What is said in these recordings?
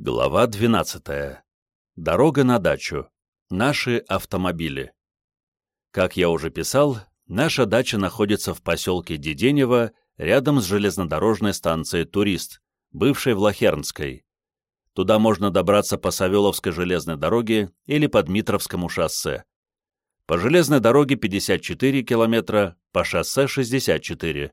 Глава 12. Дорога на дачу. Наши автомобили. Как я уже писал, наша дача находится в поселке Деденево, рядом с железнодорожной станцией «Турист», бывшей Влахернской. Туда можно добраться по Савеловской железной дороге или по Дмитровскому шоссе. По железной дороге 54 километра, по шоссе 64.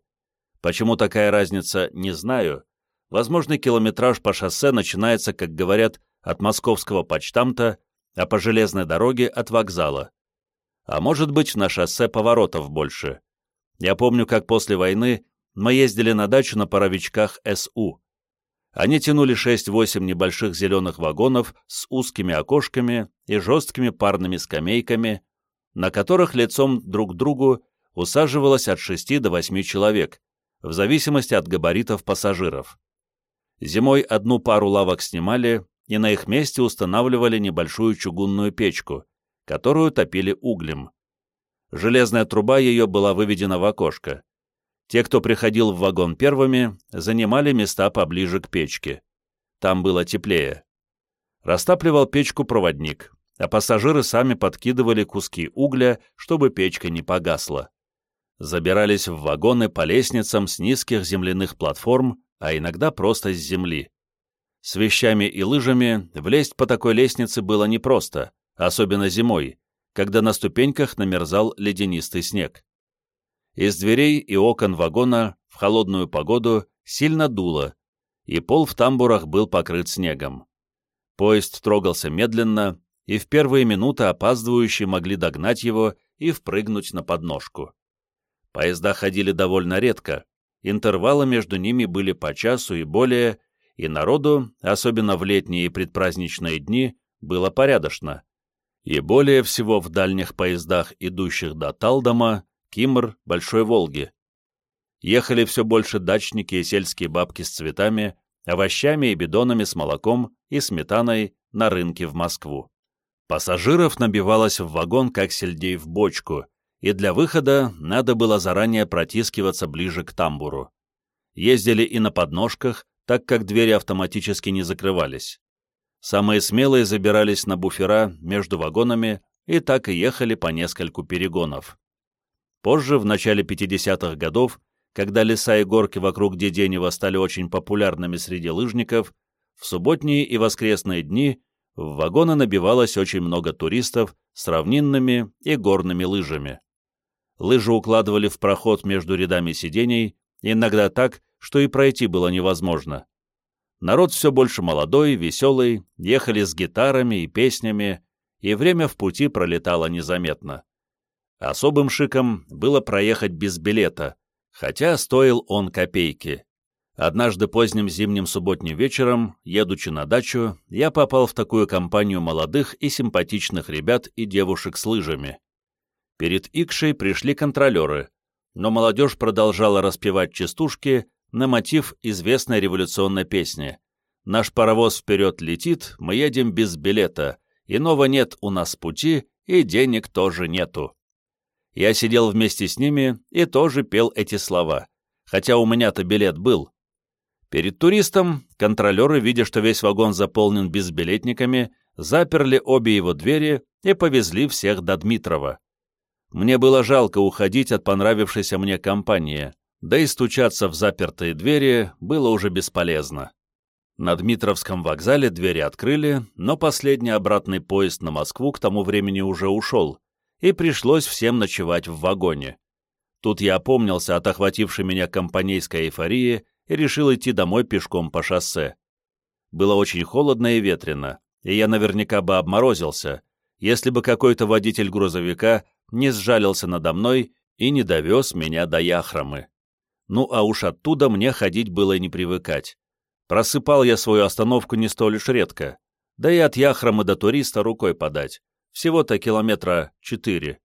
Почему такая разница, не знаю, Возможный километраж по шоссе начинается, как говорят, от московского почтамта, а по железной дороге от вокзала. А может быть, на шоссе поворотов больше. Я помню, как после войны мы ездили на дачу на паровичках СУ. Они тянули 6-8 небольших зеленых вагонов с узкими окошками и жесткими парными скамейками, на которых лицом друг к другу усаживалось от 6 до 8 человек, в зависимости от габаритов пассажиров. Зимой одну пару лавок снимали и на их месте устанавливали небольшую чугунную печку, которую топили углем. Железная труба ее была выведена в окошко. Те, кто приходил в вагон первыми, занимали места поближе к печке. Там было теплее. Растапливал печку проводник, а пассажиры сами подкидывали куски угля, чтобы печка не погасла. Забирались в вагоны по лестницам с низких земляных платформ, а иногда просто с земли. С вещами и лыжами влезть по такой лестнице было непросто, особенно зимой, когда на ступеньках намерзал ледянистый снег. Из дверей и окон вагона в холодную погоду сильно дуло, и пол в тамбурах был покрыт снегом. Поезд трогался медленно, и в первые минуты опаздывающие могли догнать его и впрыгнуть на подножку. Поезда ходили довольно редко, интервалы между ними были по часу и более, и народу, особенно в летние и предпраздничные дни, было порядочно. И более всего в дальних поездах, идущих до Талдома, Кимр, Большой Волги. Ехали все больше дачники и сельские бабки с цветами, овощами и бидонами с молоком и сметаной на рынке в Москву. Пассажиров набивалось в вагон, как сельдей в бочку, и для выхода надо было заранее протискиваться ближе к тамбуру. Ездили и на подножках, так как двери автоматически не закрывались. Самые смелые забирались на буфера между вагонами и так и ехали по нескольку перегонов. Позже, в начале 50-х годов, когда леса и горки вокруг Деденева стали очень популярными среди лыжников, в субботние и воскресные дни в вагоны набивалось очень много туристов с равнинными и горными лыжами. Лыжи укладывали в проход между рядами сидений, иногда так, что и пройти было невозможно. Народ все больше молодой, веселый, ехали с гитарами и песнями, и время в пути пролетало незаметно. Особым шиком было проехать без билета, хотя стоил он копейки. Однажды поздним зимним субботним вечером, едучи на дачу, я попал в такую компанию молодых и симпатичных ребят и девушек с лыжами. Перед Икшей пришли контролеры, но молодежь продолжала распевать частушки на мотив известной революционной песни «Наш паровоз вперед летит, мы едем без билета, иного нет у нас пути, и денег тоже нету». Я сидел вместе с ними и тоже пел эти слова, хотя у меня-то билет был. Перед туристом контролеры, видя, что весь вагон заполнен безбилетниками, заперли обе его двери и повезли всех до Дмитрова. Мне было жалко уходить от понравившейся мне компании, да и стучаться в запертые двери было уже бесполезно. На Дмитровском вокзале двери открыли, но последний обратный поезд на Москву к тому времени уже ушел, и пришлось всем ночевать в вагоне. Тут я опомнился от охватившей меня компанейской эйфории и решил идти домой пешком по шоссе. Было очень холодно и ветрено, и я наверняка бы обморозился, если бы какой-то водитель грузовика не сжалился надо мной и не довез меня до Яхромы. Ну а уж оттуда мне ходить было не привыкать. Просыпал я свою остановку не столь уж редко, да и от Яхромы до туриста рукой подать, всего-то километра четыре.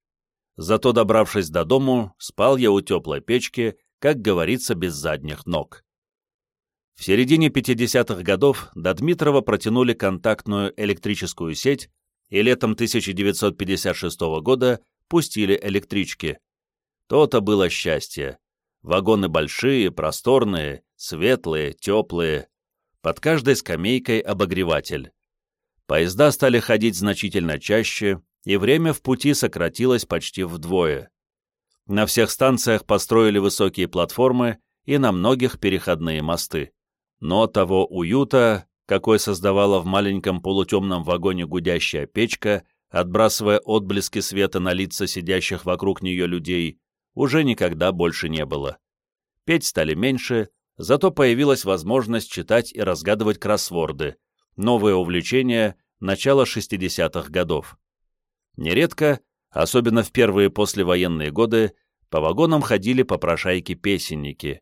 Зато, добравшись до дому, спал я у теплой печки, как говорится, без задних ног. В середине 50-х годов до Дмитрова протянули контактную электрическую сеть, и летом 1956 года пустили электрички. То-то было счастье. Вагоны большие, просторные, светлые, теплые. под каждой скамейкой обогреватель. Поезда стали ходить значительно чаще, и время в пути сократилось почти вдвое. На всех станциях построили высокие платформы и на многих переходные мосты. Но того уюта, какой создавала в маленьком полутемном вагоне гудящая печка, отбрасывая отблески света на лица сидящих вокруг нее людей, уже никогда больше не было. Петь стали меньше, зато появилась возможность читать и разгадывать кроссворды, новое увлечение начала 60-х годов. Нередко, особенно в первые послевоенные годы, по вагонам ходили попрошайки-песенники,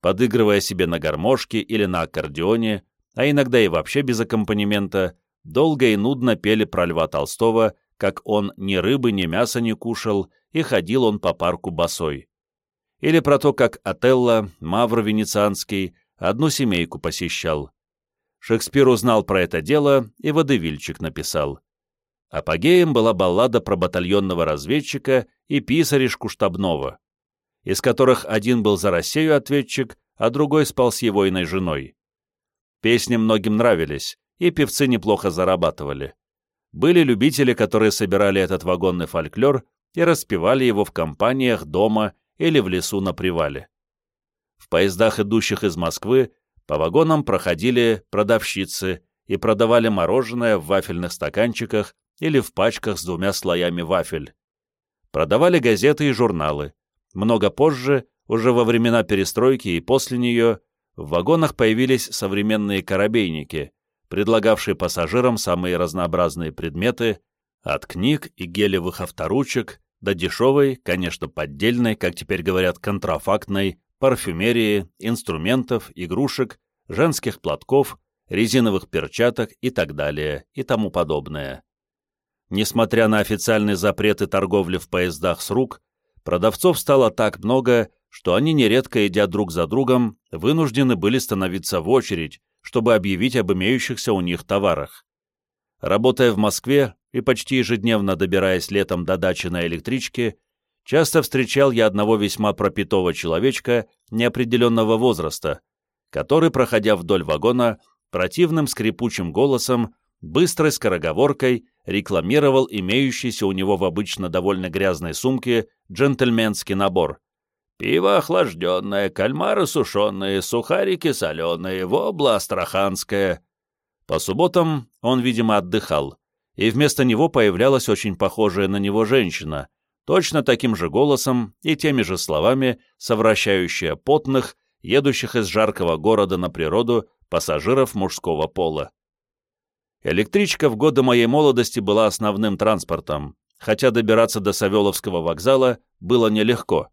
подыгрывая себе на гармошке или на аккордеоне, а иногда и вообще без аккомпанемента, долго и нудно пели про Льва Толстого, как он ни рыбы, ни мяса не кушал, и ходил он по парку босой. Или про то, как Отелло, Мавр Венецианский, одну семейку посещал. Шекспир узнал про это дело и водевильчик написал. Апогеем была баллада про батальонного разведчика и писаришку штабного, из которых один был за Россию ответчик, а другой спал с его иной женой. Песни многим нравились, и певцы неплохо зарабатывали. Были любители, которые собирали этот вагонный фольклор и распевали его в компаниях дома или в лесу на привале. В поездах, идущих из Москвы, по вагонам проходили продавщицы и продавали мороженое в вафельных стаканчиках или в пачках с двумя слоями вафель. Продавали газеты и журналы. Много позже, уже во времена перестройки и после нее, в вагонах появились современные корабейники, предлагавшие пассажирам самые разнообразные предметы, от книг и гелевых авторучек до дешевой, конечно, поддельной, как теперь говорят, контрафактной, парфюмерии, инструментов, игрушек, женских платков, резиновых перчаток и так далее и тому подобное. Несмотря на официальные запреты торговли в поездах с рук, продавцов стало так много, что они, нередко идя друг за другом, вынуждены были становиться в очередь, чтобы объявить об имеющихся у них товарах. Работая в Москве и почти ежедневно добираясь летом до дачи на электричке, часто встречал я одного весьма пропитого человечка неопределенного возраста, который, проходя вдоль вагона, противным скрипучим голосом, быстрой скороговоркой рекламировал имеющийся у него в обычно довольно грязной сумке джентльменский набор Пиво охлажденное, кальмары сушеные, сухарики соленые, вобла астраханская. По субботам он, видимо, отдыхал, и вместо него появлялась очень похожая на него женщина, точно таким же голосом и теми же словами, совращающая потных, едущих из жаркого города на природу пассажиров мужского пола. Электричка в годы моей молодости была основным транспортом, хотя добираться до Савеловского вокзала было нелегко.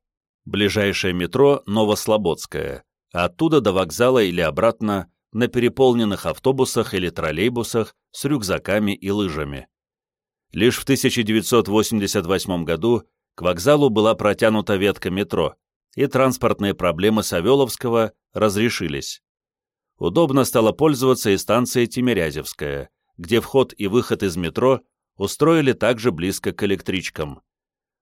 Ближайшее метро Новослободское, оттуда до вокзала или обратно на переполненных автобусах или троллейбусах с рюкзаками и лыжами. Лишь в 1988 году к вокзалу была протянута ветка метро, и транспортные проблемы Савеловского разрешились. Удобно стало пользоваться и станцией Тимирязевская, где вход и выход из метро устроили также близко к электричкам.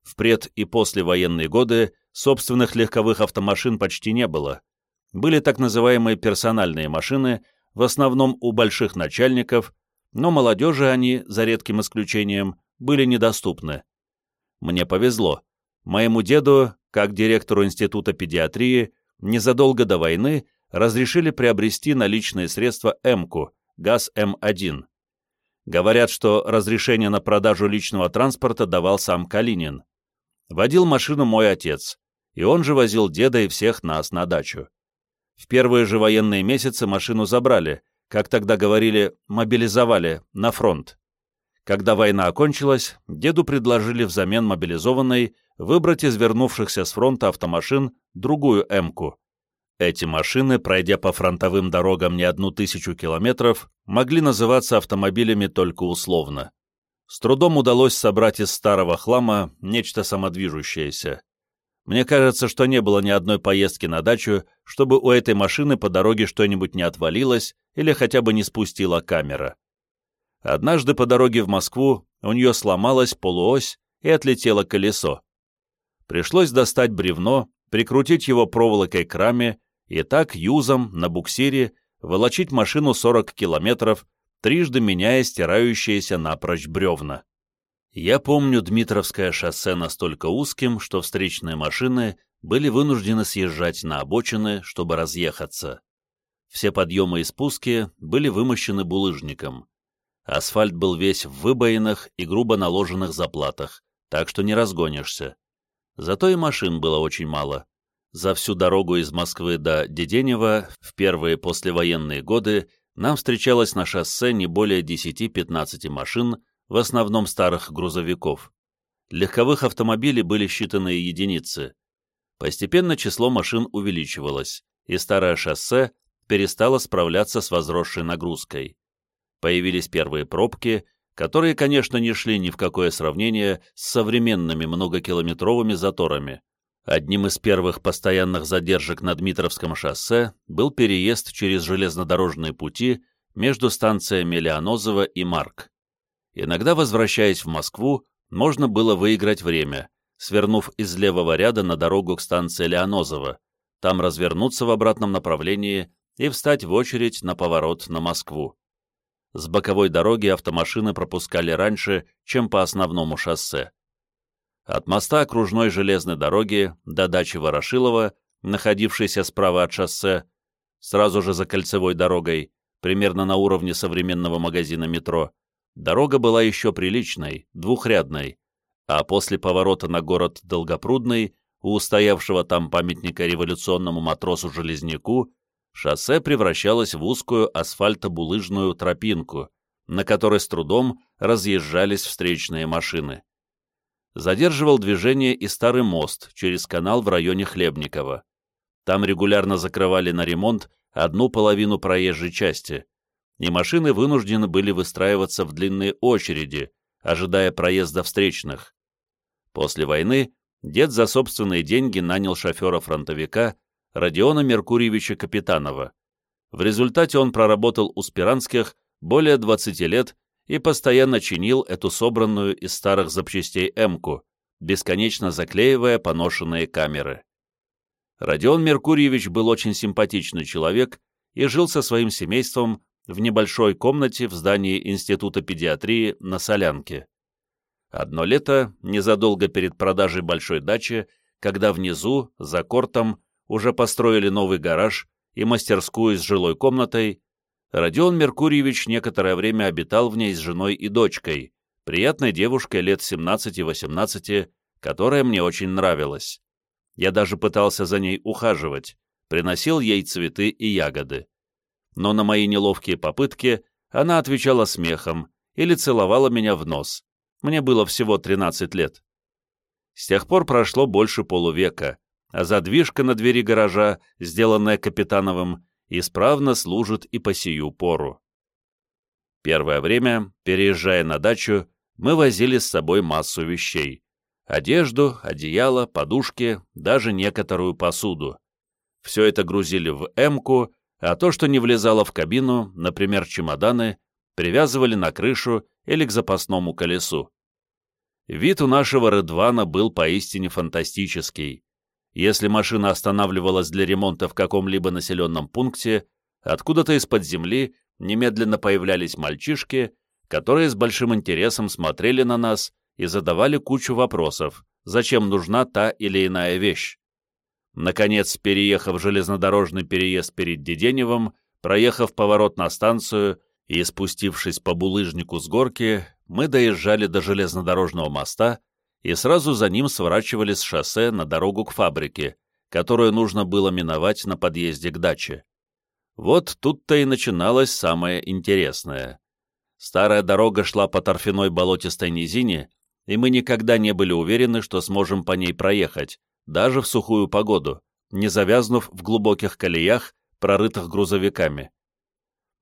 В пред- и послевоенные годы собственных легковых автомашин почти не было. Были так называемые персональные машины, в основном у больших начальников, но молодежи они, за редким исключением, были недоступны. Мне повезло. Моему деду, как директору Института педиатрии, незадолго до войны разрешили приобрести на личные средства эмку, ГАЗ-М1. Говорят, что разрешение на продажу личного транспорта давал сам Калинин. Водил машину мой отец, и он же возил деда и всех нас на дачу. В первые же военные месяцы машину забрали, как тогда говорили, мобилизовали, на фронт. Когда война окончилась, деду предложили взамен мобилизованной выбрать из вернувшихся с фронта автомашин другую «Эмку». Эти машины, пройдя по фронтовым дорогам не одну тысячу километров, могли называться автомобилями только условно с трудом удалось собрать из старого хлама нечто самодвижущееся. Мне кажется, что не было ни одной поездки на дачу, чтобы у этой машины по дороге что-нибудь не отвалилось или хотя бы не спустила камера. Однажды по дороге в Москву у нее сломалась полуось и отлетело колесо. Пришлось достать бревно, прикрутить его проволокой к раме и так юзом на буксире волочить машину 40 километров, трижды меняя стирающиеся напрочь бревна. Я помню Дмитровское шоссе настолько узким, что встречные машины были вынуждены съезжать на обочины, чтобы разъехаться. Все подъемы и спуски были вымощены булыжником. Асфальт был весь в выбоинах и грубо наложенных заплатах, так что не разгонишься. Зато и машин было очень мало. За всю дорогу из Москвы до Деденева в первые послевоенные годы нам встречалось на шоссе не более 10-15 машин, в основном старых грузовиков. Легковых автомобилей были считанные единицы. Постепенно число машин увеличивалось, и старое шоссе перестало справляться с возросшей нагрузкой. Появились первые пробки, которые, конечно, не шли ни в какое сравнение с современными многокилометровыми заторами. Одним из первых постоянных задержек на Дмитровском шоссе был переезд через железнодорожные пути между станциями Леонозово и Марк. Иногда, возвращаясь в Москву, можно было выиграть время, свернув из левого ряда на дорогу к станции Леонозово, там развернуться в обратном направлении и встать в очередь на поворот на Москву. С боковой дороги автомашины пропускали раньше, чем по основному шоссе. От моста окружной железной дороги до дачи Ворошилова, находившейся справа от шоссе, сразу же за кольцевой дорогой, примерно на уровне современного магазина метро, дорога была еще приличной, двухрядной, а после поворота на город Долгопрудный, у устоявшего там памятника революционному матросу-железняку, шоссе превращалось в узкую асфальтобулыжную тропинку, на которой с трудом разъезжались встречные машины задерживал движение и старый мост через канал в районе Хлебникова. Там регулярно закрывали на ремонт одну половину проезжей части, и машины вынуждены были выстраиваться в длинные очереди, ожидая проезда встречных. После войны дед за собственные деньги нанял шофера-фронтовика Родиона Меркурьевича Капитанова. В результате он проработал у Спиранских более 20 лет и постоянно чинил эту собранную из старых запчастей «Эмку», бесконечно заклеивая поношенные камеры. Родион Меркурьевич был очень симпатичный человек и жил со своим семейством в небольшой комнате в здании Института педиатрии на Солянке. Одно лето, незадолго перед продажей большой дачи, когда внизу, за кортом, уже построили новый гараж и мастерскую с жилой комнатой, Родион Меркурьевич некоторое время обитал в ней с женой и дочкой, приятной девушкой лет 17-18, которая мне очень нравилась. Я даже пытался за ней ухаживать, приносил ей цветы и ягоды. Но на мои неловкие попытки она отвечала смехом или целовала меня в нос. Мне было всего 13 лет. С тех пор прошло больше полувека, а задвижка на двери гаража, сделанная Капитановым, исправно служит и по сию пору. Первое время, переезжая на дачу, мы возили с собой массу вещей. Одежду, одеяло, подушки, даже некоторую посуду. Все это грузили в «Эмку», а то, что не влезало в кабину, например, чемоданы, привязывали на крышу или к запасному колесу. Вид у нашего Редвана был поистине фантастический. Если машина останавливалась для ремонта в каком-либо населенном пункте, откуда-то из-под земли немедленно появлялись мальчишки, которые с большим интересом смотрели на нас и задавали кучу вопросов, зачем нужна та или иная вещь. Наконец, переехав железнодорожный переезд перед Деденевым, проехав поворот на станцию и спустившись по булыжнику с горки, мы доезжали до железнодорожного моста и сразу за ним сворачивали с шоссе на дорогу к фабрике, которую нужно было миновать на подъезде к даче. Вот тут-то и начиналось самое интересное. Старая дорога шла по торфяной болотистой низине, и мы никогда не были уверены, что сможем по ней проехать, даже в сухую погоду, не завязнув в глубоких колеях, прорытых грузовиками.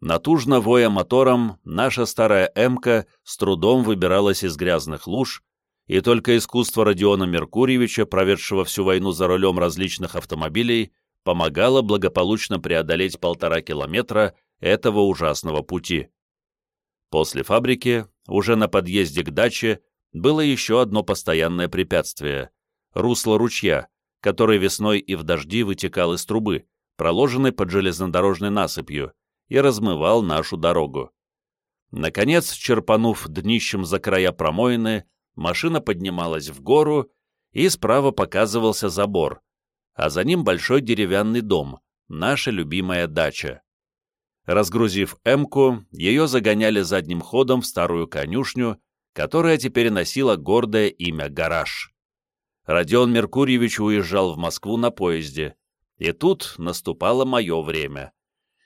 Натужно воя мотором, наша старая «Эмка» с трудом выбиралась из грязных луж, и только искусство Родиона Меркурьевича, проведшего всю войну за рулем различных автомобилей, помогало благополучно преодолеть полтора километра этого ужасного пути. После фабрики, уже на подъезде к даче, было еще одно постоянное препятствие — русло ручья, который весной и в дожди вытекал из трубы, проложенной под железнодорожной насыпью, и размывал нашу дорогу. Наконец, черпанув днищем за края промоины, машина поднималась в гору, и справа показывался забор, а за ним большой деревянный дом, наша любимая дача. Разгрузив «Эмку», ее загоняли задним ходом в старую конюшню, которая теперь носила гордое имя «Гараж». Родион Меркурьевич уезжал в Москву на поезде, и тут наступало мое время.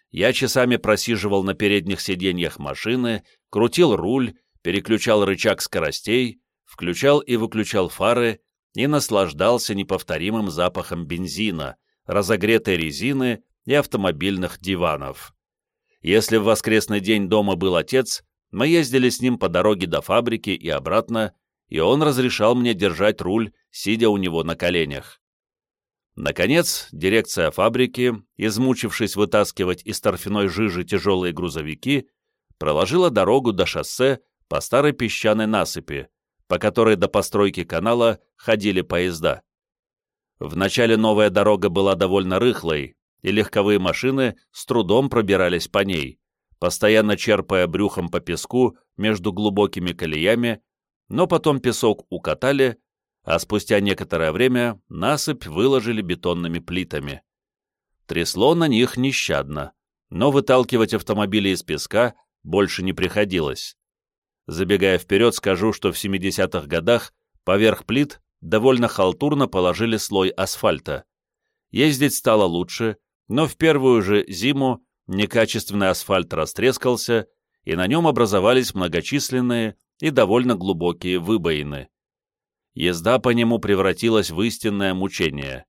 Я часами просиживал на передних сиденьях машины, крутил руль, переключал рычаг скоростей, включал и выключал фары и наслаждался неповторимым запахом бензина, разогретой резины и автомобильных диванов. Если в воскресный день дома был отец, мы ездили с ним по дороге до фабрики и обратно, и он разрешал мне держать руль, сидя у него на коленях. Наконец, дирекция фабрики, измучившись вытаскивать из торфяной жижи тяжелые грузовики, проложила дорогу до шоссе по старой песчаной насыпи, по которой до постройки канала ходили поезда. Вначале новая дорога была довольно рыхлой, и легковые машины с трудом пробирались по ней, постоянно черпая брюхом по песку между глубокими колеями, но потом песок укатали, а спустя некоторое время насыпь выложили бетонными плитами. Трясло на них нещадно, но выталкивать автомобили из песка больше не приходилось. Забегая вперед, скажу, что в 70-х годах поверх плит довольно халтурно положили слой асфальта. Ездить стало лучше, но в первую же зиму некачественный асфальт растрескался, и на нем образовались многочисленные и довольно глубокие выбоины. Езда по нему превратилась в истинное мучение.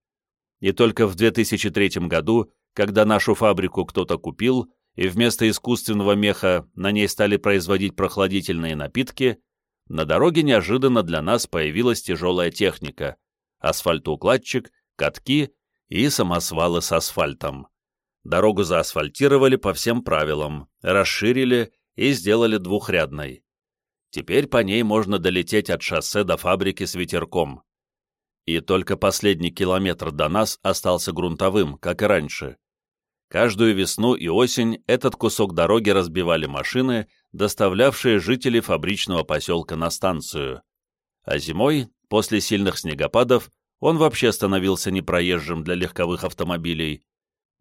И только в 2003 году, когда нашу фабрику кто-то купил, и вместо искусственного меха на ней стали производить прохладительные напитки, на дороге неожиданно для нас появилась тяжелая техника — асфальтоукладчик, катки и самосвалы с асфальтом. Дорогу заасфальтировали по всем правилам, расширили и сделали двухрядной. Теперь по ней можно долететь от шоссе до фабрики с ветерком. И только последний километр до нас остался грунтовым, как и раньше. Каждую весну и осень этот кусок дороги разбивали машины, доставлявшие жителей фабричного поселка на станцию. А зимой, после сильных снегопадов, он вообще становился непроезжим для легковых автомобилей.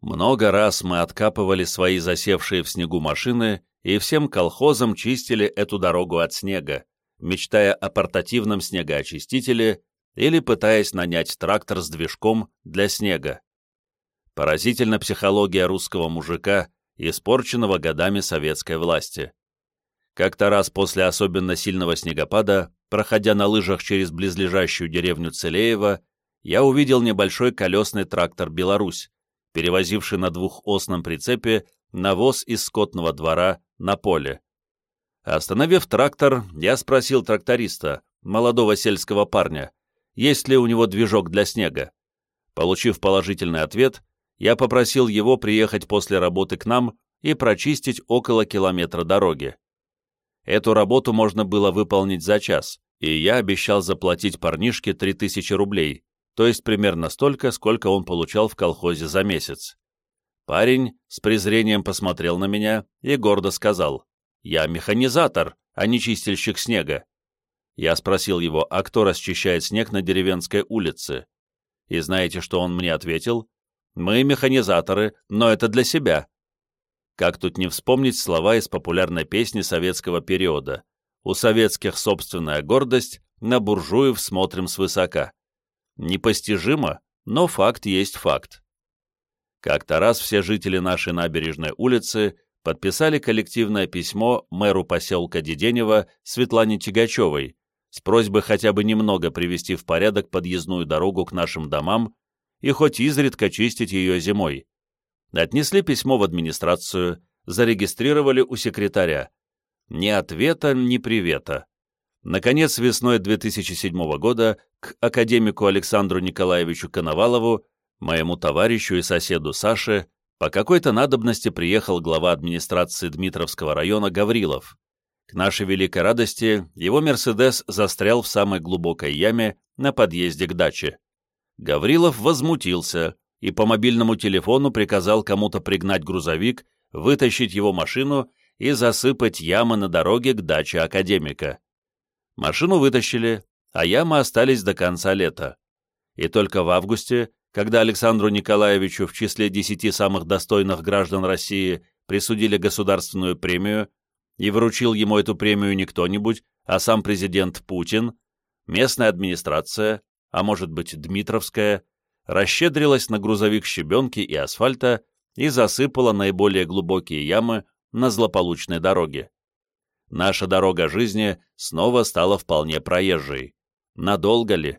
Много раз мы откапывали свои засевшие в снегу машины и всем колхозам чистили эту дорогу от снега, мечтая о портативном снегоочистителе или пытаясь нанять трактор с движком для снега. Поразительна психология русского мужика, испорченного годами советской власти. Как-то раз после особенно сильного снегопада, проходя на лыжах через близлежащую деревню Целеева, я увидел небольшой колесный трактор «Беларусь», перевозивший на двухосном прицепе навоз из скотного двора на поле. Остановив трактор, я спросил тракториста, молодого сельского парня, есть ли у него движок для снега. Получив положительный ответ, я попросил его приехать после работы к нам и прочистить около километра дороги. Эту работу можно было выполнить за час, и я обещал заплатить парнишке 3000 рублей, то есть примерно столько, сколько он получал в колхозе за месяц. Парень с презрением посмотрел на меня и гордо сказал, «Я механизатор, а не чистильщик снега». Я спросил его, а кто расчищает снег на деревенской улице? И знаете, что он мне ответил? Мы механизаторы, но это для себя. Как тут не вспомнить слова из популярной песни советского периода? У советских собственная гордость, на буржуев смотрим свысока. Непостижимо, но факт есть факт. Как-то раз все жители нашей набережной улицы подписали коллективное письмо мэру поселка Деденева Светлане Тягачевой с просьбой хотя бы немного привести в порядок подъездную дорогу к нашим домам и хоть изредка чистить ее зимой. Отнесли письмо в администрацию, зарегистрировали у секретаря. Ни ответа, ни привета. Наконец, весной 2007 года к академику Александру Николаевичу Коновалову, моему товарищу и соседу Саше, по какой-то надобности приехал глава администрации Дмитровского района Гаврилов. К нашей великой радости его «Мерседес» застрял в самой глубокой яме на подъезде к даче. Гаврилов возмутился и по мобильному телефону приказал кому-то пригнать грузовик, вытащить его машину и засыпать ямы на дороге к даче академика. Машину вытащили, а ямы остались до конца лета. И только в августе, когда Александру Николаевичу в числе десяти самых достойных граждан России присудили государственную премию, и вручил ему эту премию не кто-нибудь, а сам президент Путин, местная администрация, а может быть Дмитровская, расщедрилась на грузовик щебенки и асфальта и засыпала наиболее глубокие ямы на злополучной дороге. Наша дорога жизни снова стала вполне проезжей. Надолго ли?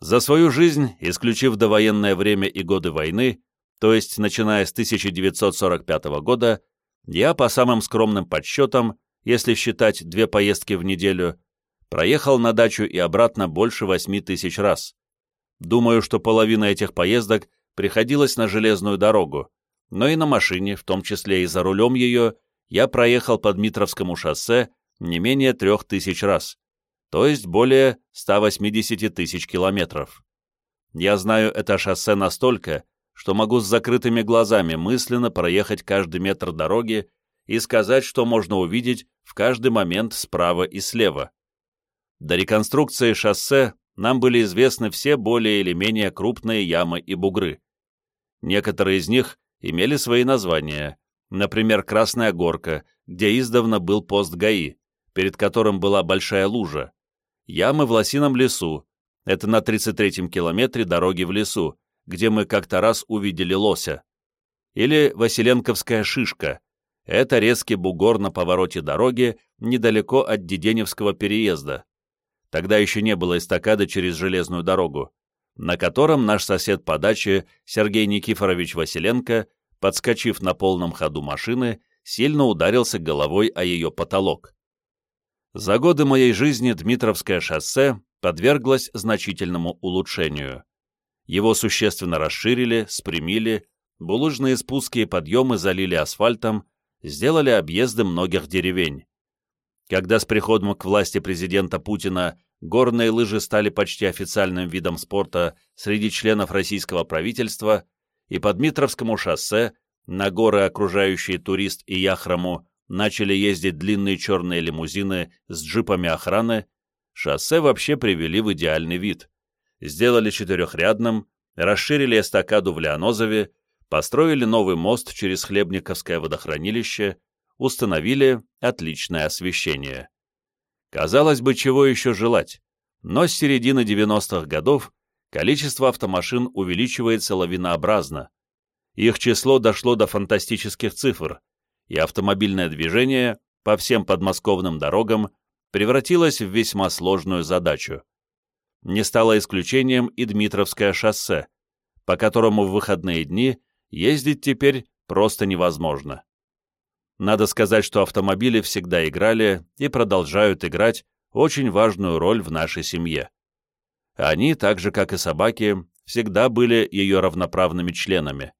За свою жизнь, исключив довоенное время и годы войны, то есть начиная с 1945 года, я по самым скромным подсчетам, если считать две поездки в неделю, проехал на дачу и обратно больше 8 тысяч раз. Думаю, что половина этих поездок приходилась на железную дорогу, но и на машине, в том числе и за рулем ее, я проехал по Дмитровскому шоссе не менее трех тысяч раз, то есть более 180 тысяч километров. Я знаю это шоссе настолько, что могу с закрытыми глазами мысленно проехать каждый метр дороги и сказать, что можно увидеть в каждый момент справа и слева. До реконструкции шоссе нам были известны все более или менее крупные ямы и бугры. Некоторые из них имели свои названия, например, Красная Горка, где издавна был пост ГАИ, перед которым была большая лужа, ямы в Лосином лесу, это на 33-м километре дороги в лесу, где мы как-то раз увидели лося, или Василенковская шишка, это резкий бугор на повороте дороги недалеко от Деденевского переезда. Тогда еще не было эстакады через железную дорогу, на котором наш сосед по даче Сергей Никифорович Василенко подскочив на полном ходу машины, сильно ударился головой о ее потолок. За годы моей жизни Дмитровское шоссе подверглось значительному улучшению. Его существенно расширили, спрямили, булыжные спуски и подъемы залили асфальтом, сделали объезды многих деревень. Когда с приходом к власти президента Путина горные лыжи стали почти официальным видом спорта среди членов российского правительства, и по Дмитровскому шоссе на горы, окружающие турист и Яхраму, начали ездить длинные черные лимузины с джипами охраны, шоссе вообще привели в идеальный вид. Сделали четырехрядным, расширили эстакаду в Леонозове, построили новый мост через Хлебниковское водохранилище, установили отличное освещение. Казалось бы, чего еще желать, но с середины 90-х годов количество автомашин увеличивается лавинообразно. Их число дошло до фантастических цифр, и автомобильное движение по всем подмосковным дорогам превратилось в весьма сложную задачу. Не стало исключением и Дмитровское шоссе, по которому в выходные дни ездить теперь просто невозможно. Надо сказать, что автомобили всегда играли и продолжают играть очень важную роль в нашей семье. Они, так же как и собаки, всегда были ее равноправными членами.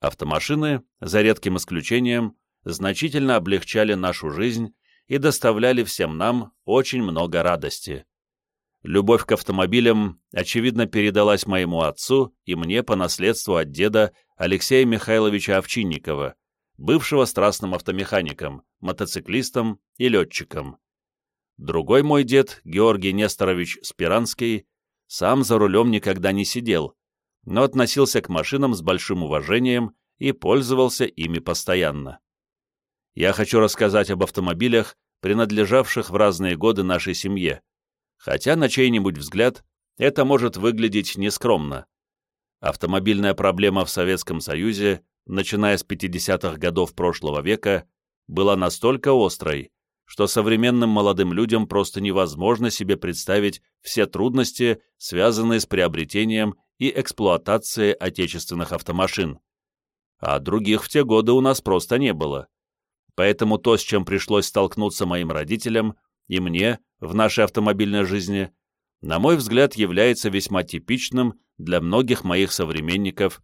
Автомашины, за редким исключением, значительно облегчали нашу жизнь и доставляли всем нам очень много радости. Любовь к автомобилям, очевидно, передалась моему отцу и мне по наследству от деда Алексея Михайловича Овчинникова, бывшего страстным автомехаником, мотоциклистом и летчиком. Другой мой дед, Георгий Несторович Спиранский, сам за рулем никогда не сидел, но относился к машинам с большим уважением и пользовался ими постоянно. Я хочу рассказать об автомобилях, принадлежавших в разные годы нашей семье, хотя на чей-нибудь взгляд это может выглядеть нескромно. Автомобильная проблема в Советском Союзе, начиная с 50-х годов прошлого века, была настолько острой, что современным молодым людям просто невозможно себе представить все трудности, связанные с приобретением и эксплуатацией отечественных автомашин. А других в те годы у нас просто не было. Поэтому то, с чем пришлось столкнуться моим родителям и мне в нашей автомобильной жизни, на мой взгляд, является весьма типичным для многих моих современников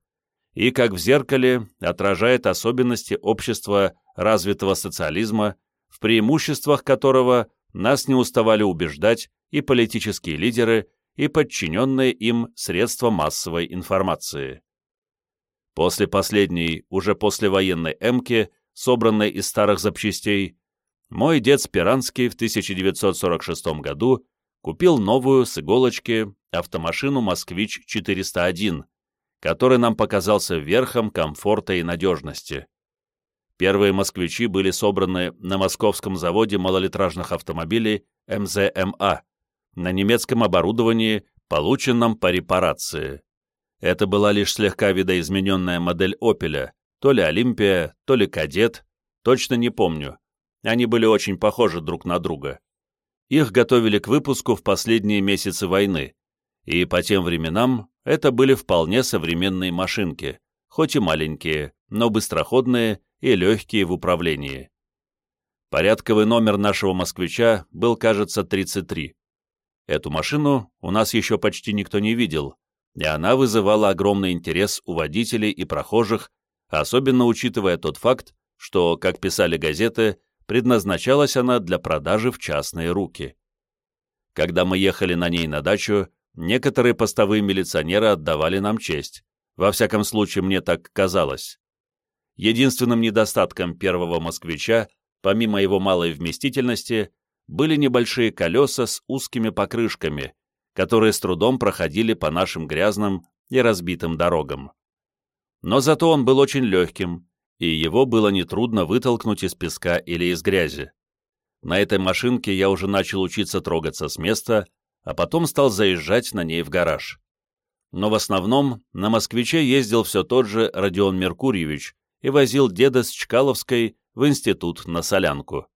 и, как в зеркале, отражает особенности общества развитого социализма, в преимуществах которого нас не уставали убеждать и политические лидеры, и подчиненные им средства массовой информации. После последней, уже послевоенной «Эмки», собранной из старых запчастей, мой дед Спиранский в 1946 году купил новую с иголочки автомашину «Москвич-401», который нам показался верхом комфорта и надежности. Первые «Москвичи» были собраны на московском заводе малолитражных автомобилей МЗМА на немецком оборудовании, полученном по репарации. Это была лишь слегка видоизмененная модель «Опеля», то ли «Олимпия», то ли «Кадет», точно не помню. Они были очень похожи друг на друга. Их готовили к выпуску в последние месяцы войны, и по тем временам это были вполне современные машинки, хоть и маленькие, но быстроходные и легкие в управлении. Порядковый номер нашего «Москвича» был, кажется, 33. Эту машину у нас еще почти никто не видел, и она вызывала огромный интерес у водителей и прохожих, особенно учитывая тот факт, что, как писали газеты, предназначалась она для продажи в частные руки. Когда мы ехали на ней на дачу, некоторые постовые милиционеры отдавали нам честь. Во всяком случае, мне так казалось. Единственным недостатком первого «Москвича», помимо его малой вместительности, были небольшие колеса с узкими покрышками, которые с трудом проходили по нашим грязным и разбитым дорогам. Но зато он был очень легким, и его было нетрудно вытолкнуть из песка или из грязи. На этой машинке я уже начал учиться трогаться с места, а потом стал заезжать на ней в гараж. Но в основном на «Москвиче» ездил все тот же Родион Меркурьевич и возил деда с Чкаловской в институт на солянку.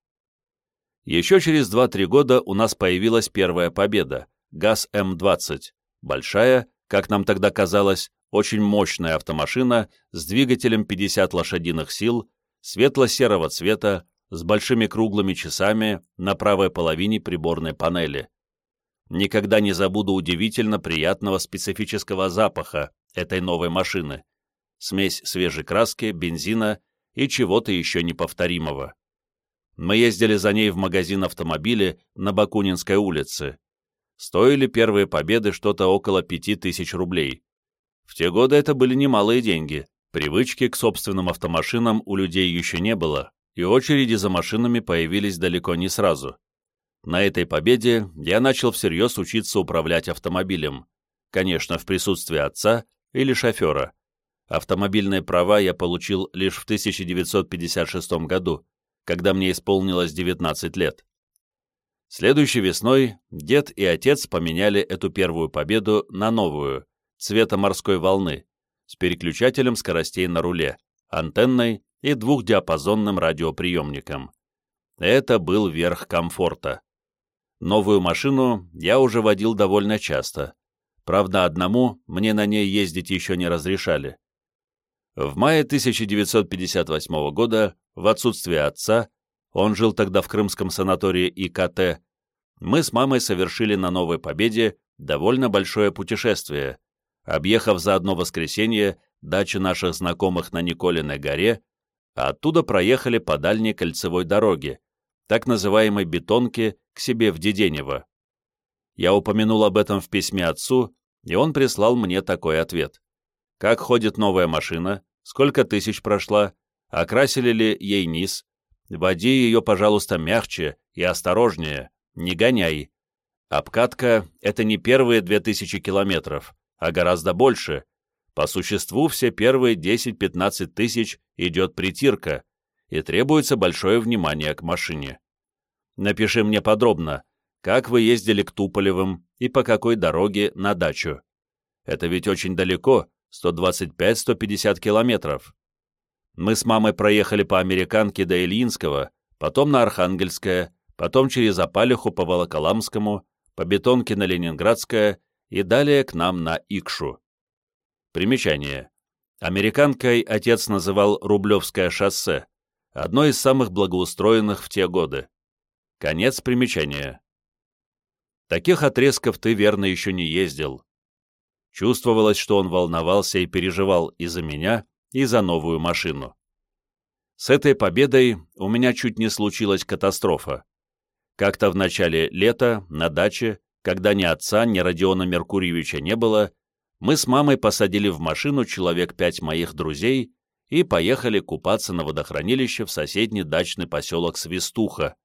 Еще через 2-3 года у нас появилась первая победа — ГАЗ-М-20, большая, как нам тогда казалось, очень мощная автомашина с двигателем 50 лошадиных сил, светло-серого цвета, с большими круглыми часами на правой половине приборной панели. Никогда не забуду удивительно приятного специфического запаха этой новой машины. Смесь свежей краски, бензина и чего-то еще неповторимого. Мы ездили за ней в магазин автомобиля на Бакунинской улице. Стоили первые победы что-то около пяти тысяч рублей. В те годы это были немалые деньги, привычки к собственным автомашинам у людей еще не было, и очереди за машинами появились далеко не сразу. На этой победе я начал всерьез учиться управлять автомобилем, конечно, в присутствии отца или шофера. Автомобильные права я получил лишь в 1956 году, когда мне исполнилось 19 лет. Следующей весной дед и отец поменяли эту первую победу на новую, цвета морской волны, с переключателем скоростей на руле, антенной и двухдиапазонным радиоприемником. Это был верх комфорта. Новую машину я уже водил довольно часто. Правда, одному мне на ней ездить еще не разрешали. В мае 1958 года, в отсутствие отца, он жил тогда в крымском санатории ИКТ, мы с мамой совершили на Новой Победе довольно большое путешествие, объехав за одно воскресенье дачи наших знакомых на Николиной горе, а оттуда проехали по дальней кольцевой дороге, так называемой бетонке, к себе в Деденево. Я упомянул об этом в письме отцу, и он прислал мне такой ответ. Как ходит новая машина, сколько тысяч прошла, окрасили ли ей низ, води ее, пожалуйста, мягче и осторожнее, не гоняй. Обкатка — это не первые две тысячи километров, а гораздо больше. По существу все первые 10-15 тысяч идет притирка, и требуется большое внимание к машине. Напиши мне подробно, как вы ездили к Туполевым и по какой дороге на дачу. Это ведь очень далеко, 125-150 километров. Мы с мамой проехали по Американке до Ильинского, потом на Архангельское, потом через Апалиху по Волоколамскому, по Бетонке на Ленинградское и далее к нам на Икшу. Примечание. Американкой отец называл Рублевское шоссе, одно из самых благоустроенных в те годы. Конец примечания. Таких отрезков ты, верно, еще не ездил. Чувствовалось, что он волновался и переживал и за меня, и за новую машину. С этой победой у меня чуть не случилась катастрофа. Как-то в начале лета, на даче, когда ни отца, ни Родиона Меркурьевича не было, мы с мамой посадили в машину человек пять моих друзей и поехали купаться на водохранилище в соседний дачный поселок Свистуха.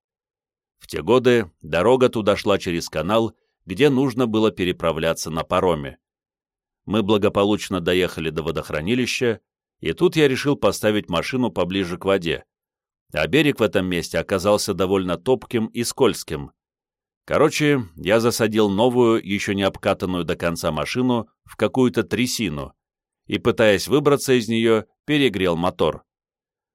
В те годы дорога туда шла через канал, где нужно было переправляться на пароме. Мы благополучно доехали до водохранилища, и тут я решил поставить машину поближе к воде. А берег в этом месте оказался довольно топким и скользким. Короче, я засадил новую, еще не обкатанную до конца машину в какую-то трясину и, пытаясь выбраться из нее, перегрел мотор.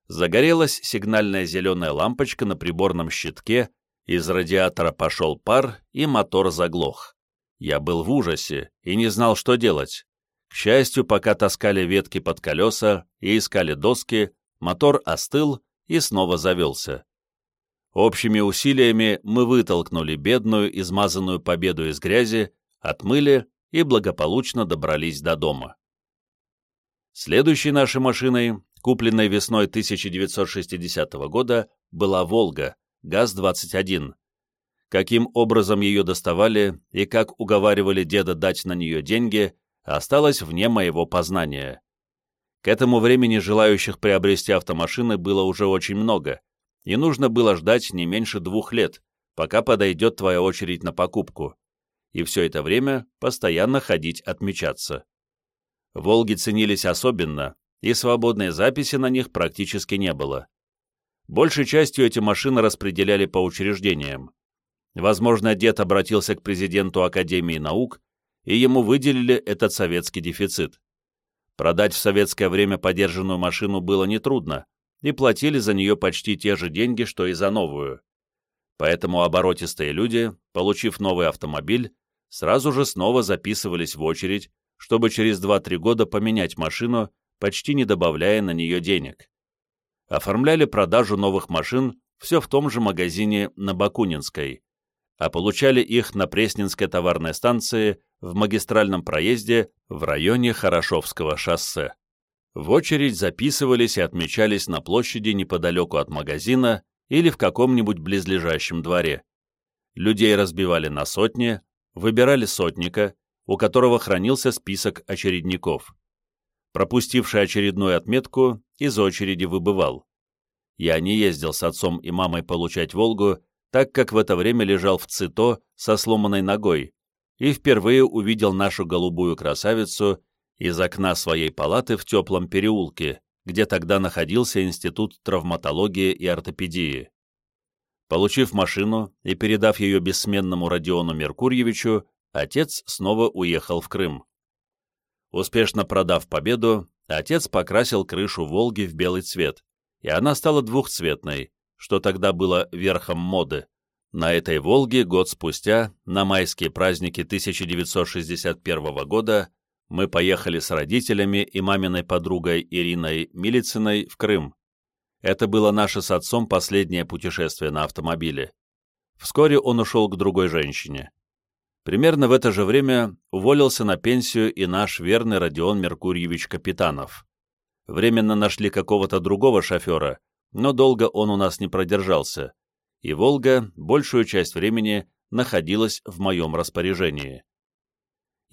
Загорелась сигнальная зеленая лампочка на приборном щитке, из радиатора пошел пар, и мотор заглох. Я был в ужасе и не знал, что делать. К счастью, пока таскали ветки под колеса и искали доски, мотор остыл и снова завелся. Общими усилиями мы вытолкнули бедную, измазанную победу из грязи, отмыли и благополучно добрались до дома. Следующей нашей машиной, купленной весной 1960 года, была «Волга», ГАЗ-21. Каким образом ее доставали и как уговаривали деда дать на нее деньги, осталось вне моего познания. К этому времени желающих приобрести автомашины было уже очень много, и нужно было ждать не меньше двух лет, пока подойдет твоя очередь на покупку, и все это время постоянно ходить отмечаться. «Волги» ценились особенно, и свободной записи на них практически не было. Большей частью эти машины распределяли по учреждениям. Возможно, дед обратился к президенту Академии наук и ему выделили этот советский дефицит. Продать в советское время подержанную машину было нетрудно, и платили за нее почти те же деньги, что и за новую. Поэтому оборотистые люди, получив новый автомобиль, сразу же снова записывались в очередь, чтобы через 2-3 года поменять машину, почти не добавляя на нее денег. Оформляли продажу новых машин все в том же магазине на Бакунинской, а получали их на Пресненской товарной станции в магистральном проезде в районе Хорошовского шоссе. В очередь записывались и отмечались на площади неподалеку от магазина или в каком-нибудь близлежащем дворе. Людей разбивали на сотни, выбирали сотника, у которого хранился список очередников. Пропустивший очередную отметку, из очереди выбывал. Я не ездил с отцом и мамой получать «Волгу», так как в это время лежал в ЦИТО со сломанной ногой, и впервые увидел нашу голубую красавицу из окна своей палаты в теплом переулке, где тогда находился Институт травматологии и ортопедии. Получив машину и передав ее бессменному Родиону Меркурьевичу, отец снова уехал в Крым. Успешно продав победу, отец покрасил крышу «Волги» в белый цвет, и она стала двухцветной, что тогда было верхом моды. На этой «Волге» год спустя, на майские праздники 1961 года, мы поехали с родителями и маминой подругой Ириной Милицыной в Крым. Это было наше с отцом последнее путешествие на автомобиле. Вскоре он ушел к другой женщине. Примерно в это же время уволился на пенсию и наш верный Родион Меркурьевич Капитанов. Временно нашли какого-то другого шофера, но долго он у нас не продержался и «Волга» большую часть времени находилась в моем распоряжении.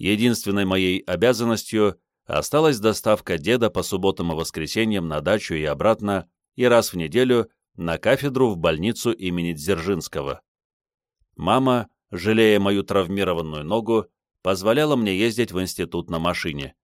Единственной моей обязанностью осталась доставка деда по субботам и воскресеньям на дачу и обратно, и раз в неделю на кафедру в больницу имени Дзержинского. Мама, жалея мою травмированную ногу, позволяла мне ездить в институт на машине.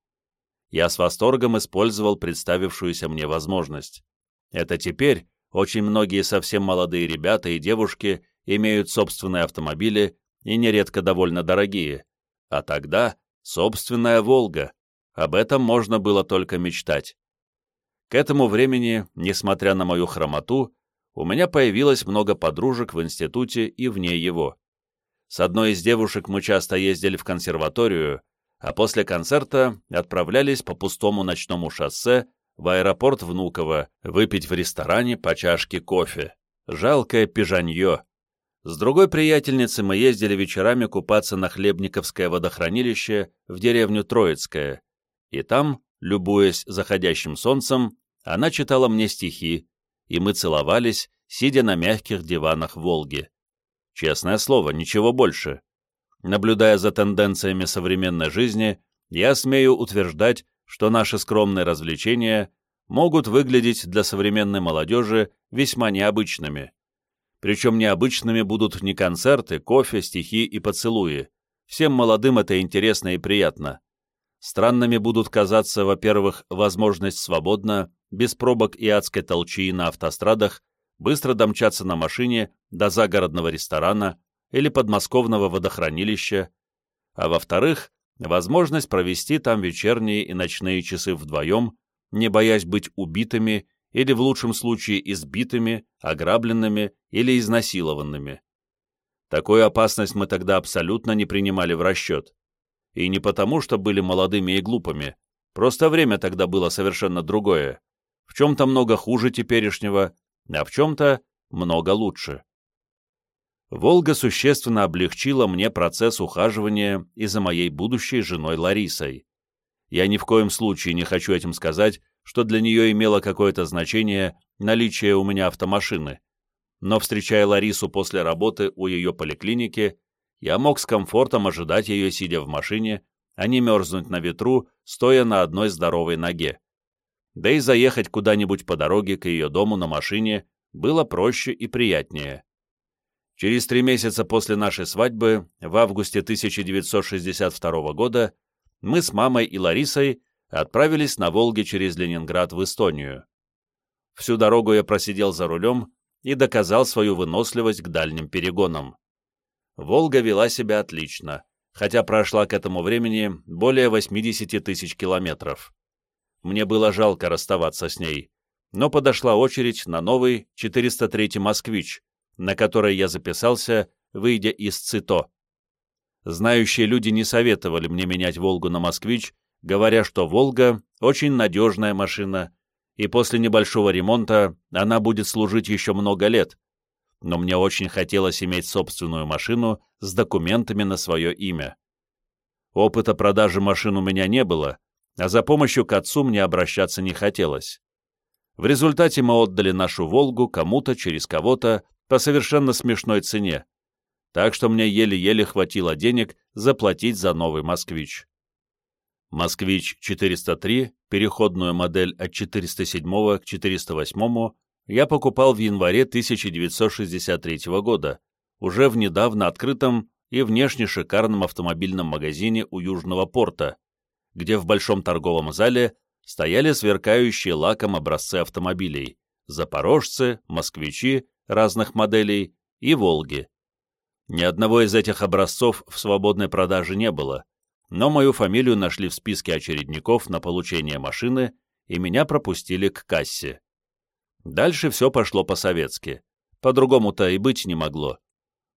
Я с восторгом использовал представившуюся мне возможность. Это теперь, очень многие совсем молодые ребята и девушки имеют собственные автомобили и нередко довольно дорогие. А тогда собственная «Волга». Об этом можно было только мечтать. К этому времени, несмотря на мою хромоту, у меня появилось много подружек в институте и вне его. С одной из девушек мы часто ездили в консерваторию, а после концерта отправлялись по пустому ночному шоссе в аэропорт Внуково, выпить в ресторане по чашке кофе. Жалкое пижанье. С другой приятельницей мы ездили вечерами купаться на Хлебниковское водохранилище в деревню Троицкое. И там, любуясь заходящим солнцем, она читала мне стихи, и мы целовались, сидя на мягких диванах Волги. Честное слово, ничего больше. Наблюдая за тенденциями современной жизни, я смею утверждать, что наши скромные развлечения могут выглядеть для современной молодежи весьма необычными. Причем необычными будут не концерты, кофе, стихи и поцелуи. Всем молодым это интересно и приятно. Странными будут казаться, во-первых, возможность свободно, без пробок и адской толчии на автострадах, быстро домчаться на машине до загородного ресторана или подмосковного водохранилища, а во-вторых, возможность провести там вечерние и ночные часы вдвоем, не боясь быть убитыми или в лучшем случае избитыми, ограбленными или изнасилованными. Такую опасность мы тогда абсолютно не принимали в расчет. И не потому, что были молодыми и глупыми, просто время тогда было совершенно другое. В чем-то много хуже теперешнего, а в чем-то много лучше. Волга существенно облегчила мне процесс ухаживания и за моей будущей женой Ларисой. Я ни в коем случае не хочу этим сказать, что для нее имело какое-то значение наличие у меня автомашины. Но, встречая Ларису после работы у ее поликлиники, я мог с комфортом ожидать ее, сидя в машине, а не мерзнуть на ветру, стоя на одной здоровой ноге. Да и заехать куда-нибудь по дороге к ее дому на машине было проще и приятнее. Через три месяца после нашей свадьбы, в августе 1962 года, мы с мамой и Ларисой отправились на Волге через Ленинград в Эстонию. Всю дорогу я просидел за рулем и доказал свою выносливость к дальним перегонам. Волга вела себя отлично, хотя прошла к этому времени более 80 тысяч километров. Мне было жалко расставаться с ней, но подошла очередь на новый 403 «Москвич», на которой я записался, выйдя из ЦИТО. Знающие люди не советовали мне менять «Волгу» на «Москвич», говоря, что «Волга» — очень надежная машина, и после небольшого ремонта она будет служить еще много лет. Но мне очень хотелось иметь собственную машину с документами на свое имя. Опыта продажи машин у меня не было, а за помощью к отцу мне обращаться не хотелось. В результате мы отдали нашу «Волгу» кому-то через кого-то по совершенно смешной цене, так что мне еле-еле хватило денег заплатить за новый «Москвич». «Москвич-403», переходную модель от 407 к 408, я покупал в январе 1963 года, уже в недавно открытом и внешне шикарном автомобильном магазине у Южного порта, где в большом торговом зале стояли сверкающие лаком образцы автомобилей «Запорожцы», «Москвичи», разных моделей и «Волги». Ни одного из этих образцов в свободной продаже не было, но мою фамилию нашли в списке очередников на получение машины, и меня пропустили к кассе. Дальше все пошло по-советски. По-другому-то и быть не могло.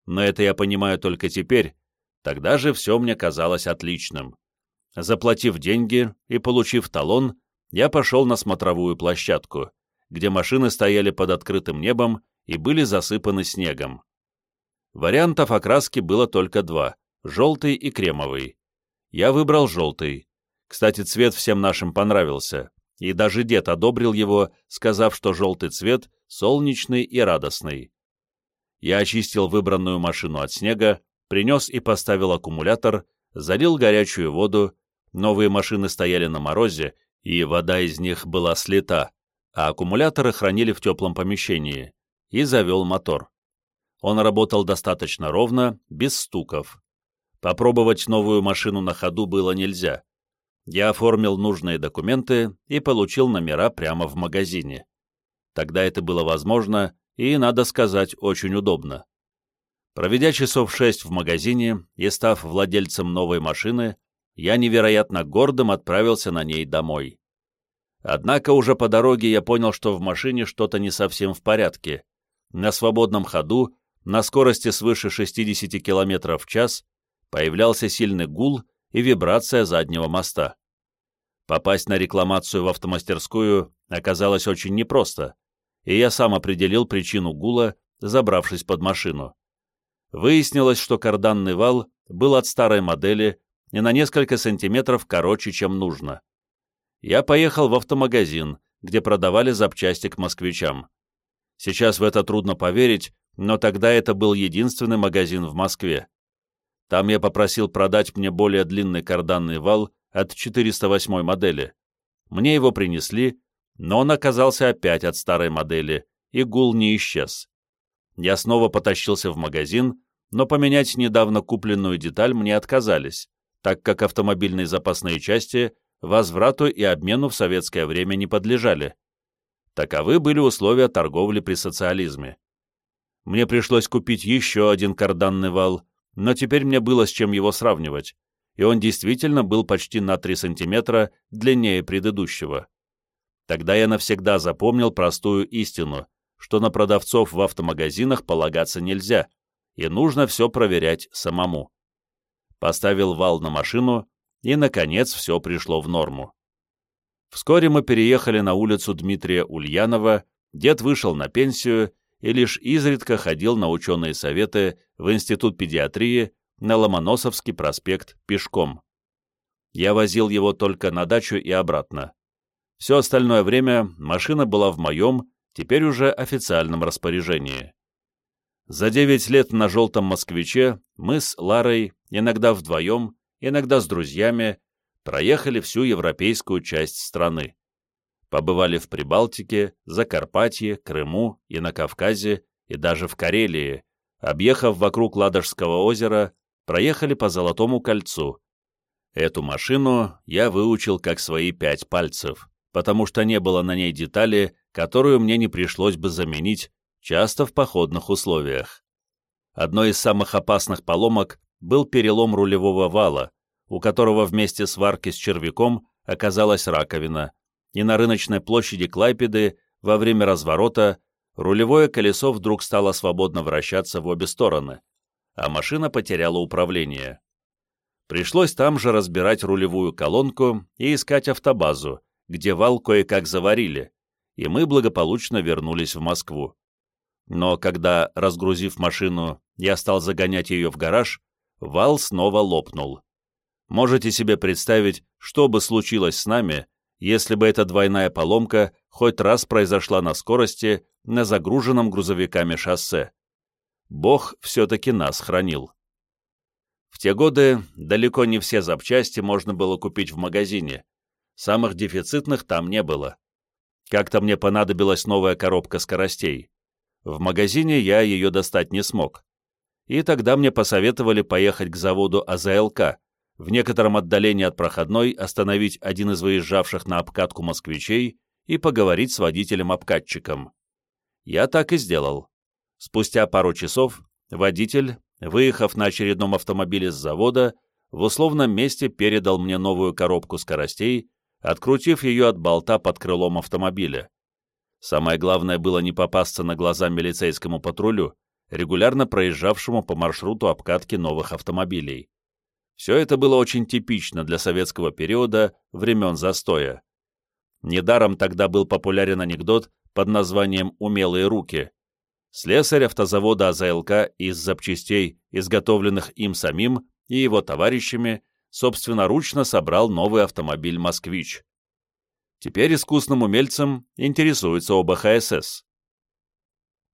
Но это я понимаю только теперь, тогда же все мне казалось отличным. Заплатив деньги и получив талон, я пошел на смотровую площадку, где машины стояли под открытым небом и были засыпаны снегом. Вариантов окраски было только два — желтый и кремовый. Я выбрал желтый. Кстати, цвет всем нашим понравился, и даже дед одобрил его, сказав, что желтый цвет солнечный и радостный. Я очистил выбранную машину от снега, принес и поставил аккумулятор, залил горячую воду, новые машины стояли на морозе, и вода из них была слита, а аккумуляторы хранили в теплом помещении и завел мотор. Он работал достаточно ровно, без стуков. Попробовать новую машину на ходу было нельзя. Я оформил нужные документы и получил номера прямо в магазине. Тогда это было возможно и, надо сказать, очень удобно. Проведя часов шесть в магазине и став владельцем новой машины, я невероятно гордым отправился на ней домой. Однако уже по дороге я понял, что в машине что-то не совсем в порядке, на свободном ходу, на скорости свыше 60 км в час, появлялся сильный гул и вибрация заднего моста. Попасть на рекламацию в автомастерскую оказалось очень непросто, и я сам определил причину гула, забравшись под машину. Выяснилось, что карданный вал был от старой модели и на несколько сантиметров короче, чем нужно. Я поехал в автомагазин, где продавали запчасти к москвичам. Сейчас в это трудно поверить, но тогда это был единственный магазин в Москве. Там я попросил продать мне более длинный карданный вал от 408 модели. Мне его принесли, но он оказался опять от старой модели, и гул не исчез. Я снова потащился в магазин, но поменять недавно купленную деталь мне отказались, так как автомобильные запасные части возврату и обмену в советское время не подлежали. Таковы были условия торговли при социализме. Мне пришлось купить еще один карданный вал, но теперь мне было с чем его сравнивать, и он действительно был почти на 3 сантиметра длиннее предыдущего. Тогда я навсегда запомнил простую истину, что на продавцов в автомагазинах полагаться нельзя, и нужно все проверять самому. Поставил вал на машину, и, наконец, все пришло в норму. Вскоре мы переехали на улицу Дмитрия Ульянова, дед вышел на пенсию и лишь изредка ходил на ученые советы в Институт педиатрии на Ломоносовский проспект пешком. Я возил его только на дачу и обратно. Все остальное время машина была в моем, теперь уже официальном распоряжении. За девять лет на «желтом москвиче» мы с Ларой, иногда вдвоем, иногда с друзьями, проехали всю европейскую часть страны. Побывали в Прибалтике, Закарпатье, Крыму и на Кавказе, и даже в Карелии, объехав вокруг Ладожского озера, проехали по Золотому кольцу. Эту машину я выучил как свои пять пальцев, потому что не было на ней детали, которую мне не пришлось бы заменить, часто в походных условиях. Одной из самых опасных поломок был перелом рулевого вала, у которого вместе с варки с червяком оказалась раковина, и на рыночной площади Клайпеды во время разворота рулевое колесо вдруг стало свободно вращаться в обе стороны а машина потеряла управление. Пришлось там же разбирать рулевую колонку и искать автобазу, где вал кое-как заварили, и мы благополучно вернулись в Москву. Но когда, разгрузив машину, я стал загонять ее в гараж, вал снова лопнул. Можете себе представить, что бы случилось с нами, если бы эта двойная поломка хоть раз произошла на скорости на загруженном грузовиками шоссе. Бог все-таки нас хранил. В те годы далеко не все запчасти можно было купить в магазине. Самых дефицитных там не было. Как-то мне понадобилась новая коробка скоростей. В магазине я ее достать не смог. И тогда мне посоветовали поехать к заводу АЗЛК, в некотором отдалении от проходной остановить один из выезжавших на обкатку москвичей и поговорить с водителем-обкатчиком. Я так и сделал. Спустя пару часов водитель, выехав на очередном автомобиле с завода, в условном месте передал мне новую коробку скоростей, открутив ее от болта под крылом автомобиля. Самое главное было не попасться на глаза милицейскому патрулю, регулярно проезжавшему по маршруту обкатки новых автомобилей. Все это было очень типично для советского периода времен застоя. Недаром тогда был популярен анекдот под названием «умелые руки», Слесарь автозавода АЗЛК из запчастей, изготовленных им самим и его товарищами, собственноручно собрал новый автомобиль «Москвич». Теперь искусным умельцем интересуется оба ХСС.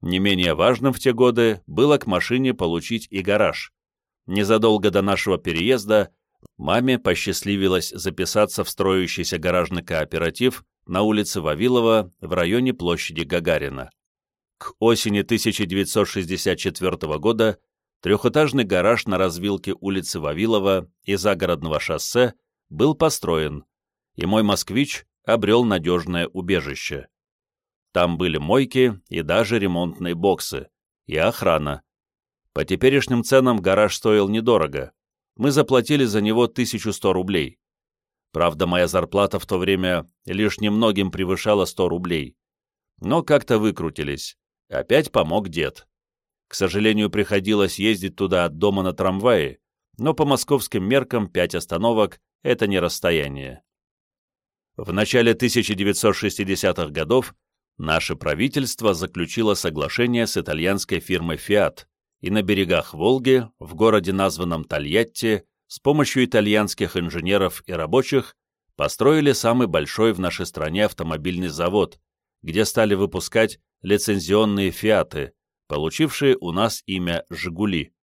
Не менее важным в те годы было к машине получить и гараж. Незадолго до нашего переезда маме посчастливилось записаться в строящийся гаражный кооператив на улице Вавилова в районе площади Гагарина. К осени 1964 года трехэтажный гараж на развилке улицы Вавилова и загородного шоссе был построен, и мой «Москвич» обрел надежное убежище. Там были мойки и даже ремонтные боксы, и охрана. По теперешним ценам гараж стоил недорого. Мы заплатили за него 1100 рублей. Правда, моя зарплата в то время лишь немногим превышала 100 рублей. Но как-то выкрутились. Опять помог дед. К сожалению, приходилось ездить туда от дома на трамвае, но по московским меркам пять остановок — это не расстояние. В начале 1960-х годов наше правительство заключило соглашение с итальянской фирмой Fiat, и на берегах Волги, в городе, названном Тольятти, с помощью итальянских инженеров и рабочих построили самый большой в нашей стране автомобильный завод, где стали выпускать лицензионные «Фиаты», получившие у нас имя «Жигули».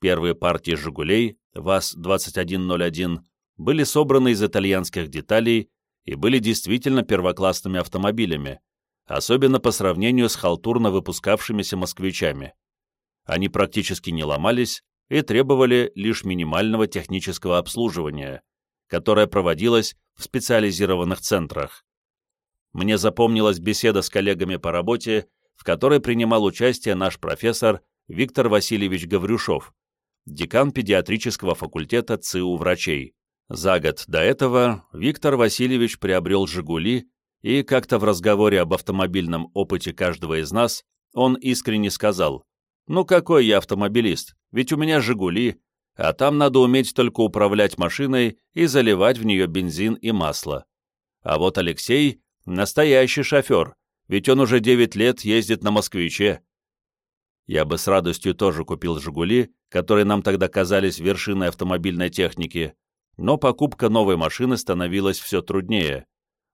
Первые партии «Жигулей» ВАЗ-2101 были собраны из итальянских деталей и были действительно первоклассными автомобилями, особенно по сравнению с халтурно выпускавшимися москвичами. Они практически не ломались и требовали лишь минимального технического обслуживания, которое проводилось в специализированных центрах. Мне запомнилась беседа с коллегами по работе, в которой принимал участие наш профессор Виктор Васильевич Гаврюшов, декан педиатрического факультета ЦИУ врачей. За год до этого Виктор Васильевич приобрел «Жигули», и как-то в разговоре об автомобильном опыте каждого из нас он искренне сказал, «Ну какой я автомобилист, ведь у меня «Жигули», а там надо уметь только управлять машиной и заливать в нее бензин и масло. А вот Алексей — настоящий шофер, ведь он уже 9 лет ездит на «Москвиче». Я бы с радостью тоже купил «Жигули», которые нам тогда казались вершиной автомобильной техники, но покупка новой машины становилась все труднее,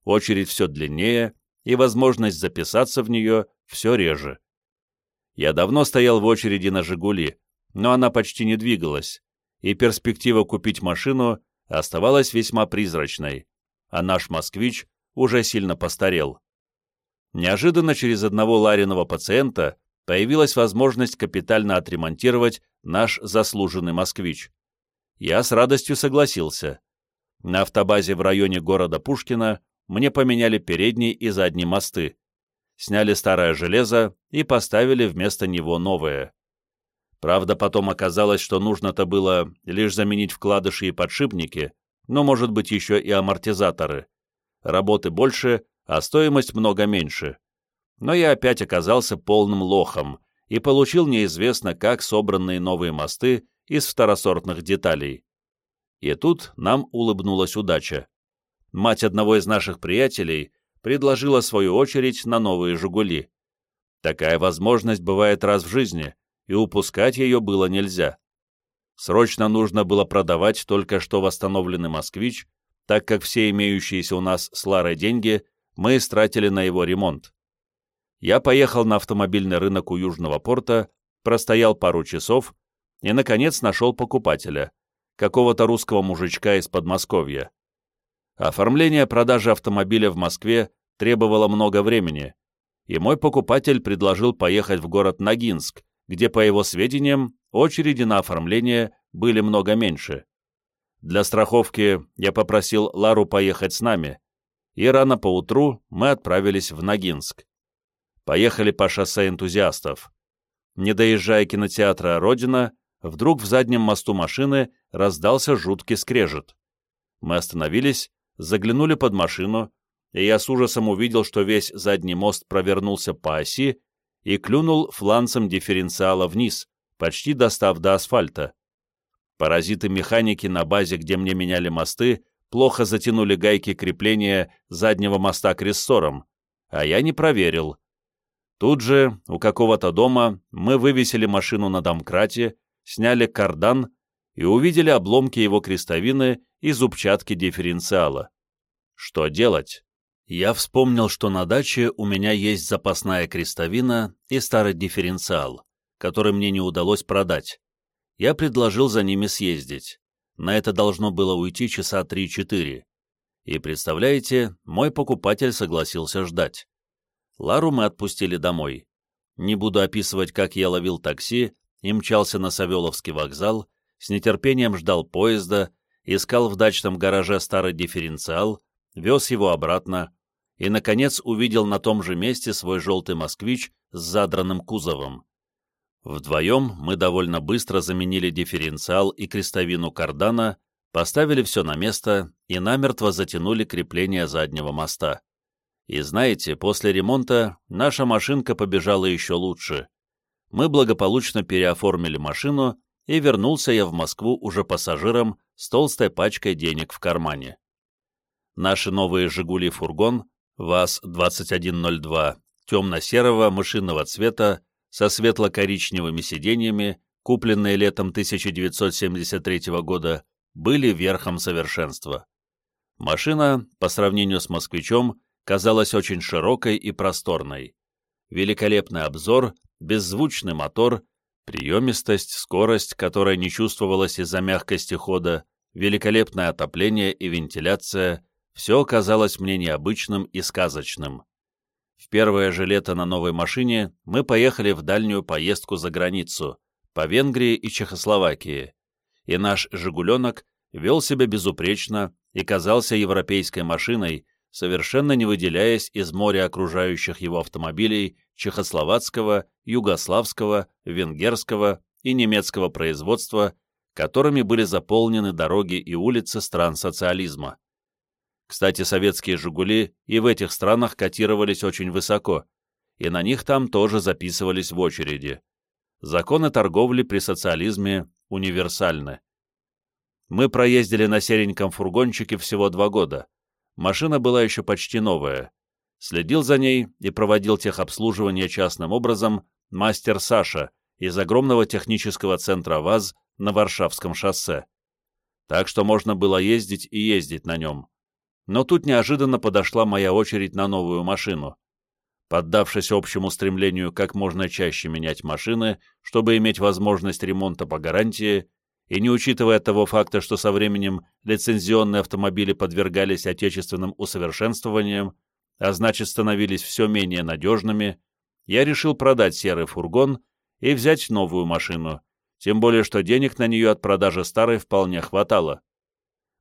очередь все длиннее и возможность записаться в нее все реже. Я давно стоял в очереди на «Жигули», но она почти не двигалась, и перспектива купить машину оставалась весьма призрачной, а наш «Москвич» уже сильно постарел. Неожиданно через одного Лариного пациента появилась возможность капитально отремонтировать наш заслуженный «Москвич». Я с радостью согласился. На автобазе в районе города Пушкина мне поменяли передние и задние мосты, сняли старое железо и поставили вместо него новое. Правда, потом оказалось, что нужно-то было лишь заменить вкладыши и подшипники, но, может быть, еще и амортизаторы. Работы больше, а стоимость много меньше. Но я опять оказался полным лохом и получил неизвестно как собранные новые мосты из второсортных деталей. И тут нам улыбнулась удача. Мать одного из наших приятелей предложила свою очередь на новые «Жигули». Такая возможность бывает раз в жизни, и упускать ее было нельзя. Срочно нужно было продавать только что восстановленный «Москвич», так как все имеющиеся у нас с Ларой деньги мы истратили на его ремонт. Я поехал на автомобильный рынок у Южного порта, простоял пару часов и, наконец, нашел покупателя, какого-то русского мужичка из Подмосковья. Оформление продажи автомобиля в Москве требовало много времени, и мой покупатель предложил поехать в город Ногинск, где, по его сведениям, очереди на оформление были много меньше. Для страховки я попросил Лару поехать с нами, и рано поутру мы отправились в Ногинск. Поехали по шоссе энтузиастов. Не доезжая кинотеатра «Родина», вдруг в заднем мосту машины раздался жуткий скрежет. Мы остановились, заглянули под машину, и я с ужасом увидел, что весь задний мост провернулся по оси и клюнул фланцем дифференциала вниз, почти достав до асфальта. Паразиты-механики на базе, где мне меняли мосты, плохо затянули гайки крепления заднего моста к рессорам, а я не проверил. Тут же, у какого-то дома, мы вывесили машину на домкрате, сняли кардан и увидели обломки его крестовины и зубчатки дифференциала. Что делать? Я вспомнил, что на даче у меня есть запасная крестовина и старый дифференциал, который мне не удалось продать. Я предложил за ними съездить. На это должно было уйти часа 3-4. И, представляете, мой покупатель согласился ждать. Лару мы отпустили домой. Не буду описывать, как я ловил такси и мчался на Савеловский вокзал, с нетерпением ждал поезда, искал в дачном гараже старый дифференциал, вез его обратно и, наконец, увидел на том же месте свой желтый москвич с задранным кузовом. Вдвоем мы довольно быстро заменили дифференциал и крестовину кардана, поставили все на место и намертво затянули крепление заднего моста. И знаете, после ремонта наша машинка побежала еще лучше мы благополучно переоформили машину, и вернулся я в Москву уже пассажиром с толстой пачкой денег в кармане. Наши новые «Жигули-фургон» ВАЗ-2102 темно-серого машинного цвета со светло-коричневыми сиденьями, купленные летом 1973 года, были верхом совершенства. Машина, по сравнению с «Москвичом», казалась очень широкой и просторной. Великолепный обзор беззвучный мотор, приемистость, скорость, которая не чувствовалась из-за мягкости хода, великолепное отопление и вентиляция — все казалось мне необычным и сказочным. В первое же лето на новой машине мы поехали в дальнюю поездку за границу, по Венгрии и Чехословакии, и наш «Жигуленок» вел себя безупречно и казался европейской машиной, совершенно не выделяясь из моря окружающих его автомобилей чехословацкого, югославского, венгерского и немецкого производства, которыми были заполнены дороги и улицы стран социализма. Кстати, советские «Жигули» и в этих странах котировались очень высоко, и на них там тоже записывались в очереди. Законы торговли при социализме универсальны. Мы проездили на сереньком фургончике всего два года. Машина была еще почти новая. Следил за ней и проводил техобслуживание частным образом мастер Саша из огромного технического центра ВАЗ на Варшавском шоссе. Так что можно было ездить и ездить на нем. Но тут неожиданно подошла моя очередь на новую машину. Поддавшись общему стремлению как можно чаще менять машины, чтобы иметь возможность ремонта по гарантии, и не учитывая того факта, что со временем лицензионные автомобили подвергались отечественным усовершенствованиям, а значит становились все менее надежными, я решил продать серый фургон и взять новую машину, тем более что денег на нее от продажи старой вполне хватало.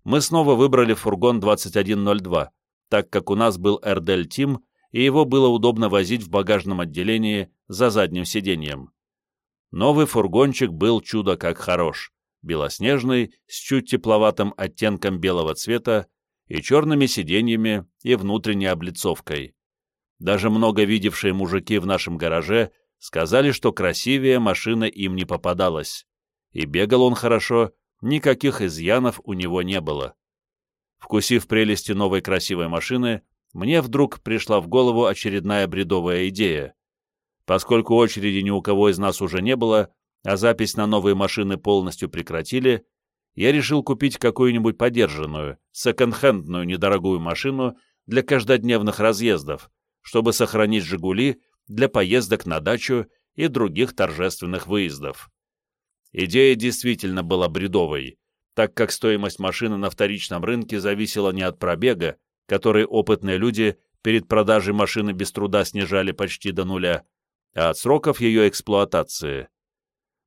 Мы снова выбрали фургон 2102, так как у нас был RDL Team, и его было удобно возить в багажном отделении за задним сиденьем. Новый фургончик был чудо как хорош белоснежный, с чуть тепловатым оттенком белого цвета и черными сиденьями и внутренней облицовкой. Даже много видевшие мужики в нашем гараже сказали, что красивее машина им не попадалась. И бегал он хорошо, никаких изъянов у него не было. Вкусив прелести новой красивой машины, мне вдруг пришла в голову очередная бредовая идея. Поскольку очереди ни у кого из нас уже не было, а запись на новые машины полностью прекратили, я решил купить какую-нибудь подержанную, секонд-хендную недорогую машину для каждодневных разъездов, чтобы сохранить «Жигули» для поездок на дачу и других торжественных выездов. Идея действительно была бредовой, так как стоимость машины на вторичном рынке зависела не от пробега, который опытные люди перед продажей машины без труда снижали почти до нуля, а от сроков ее эксплуатации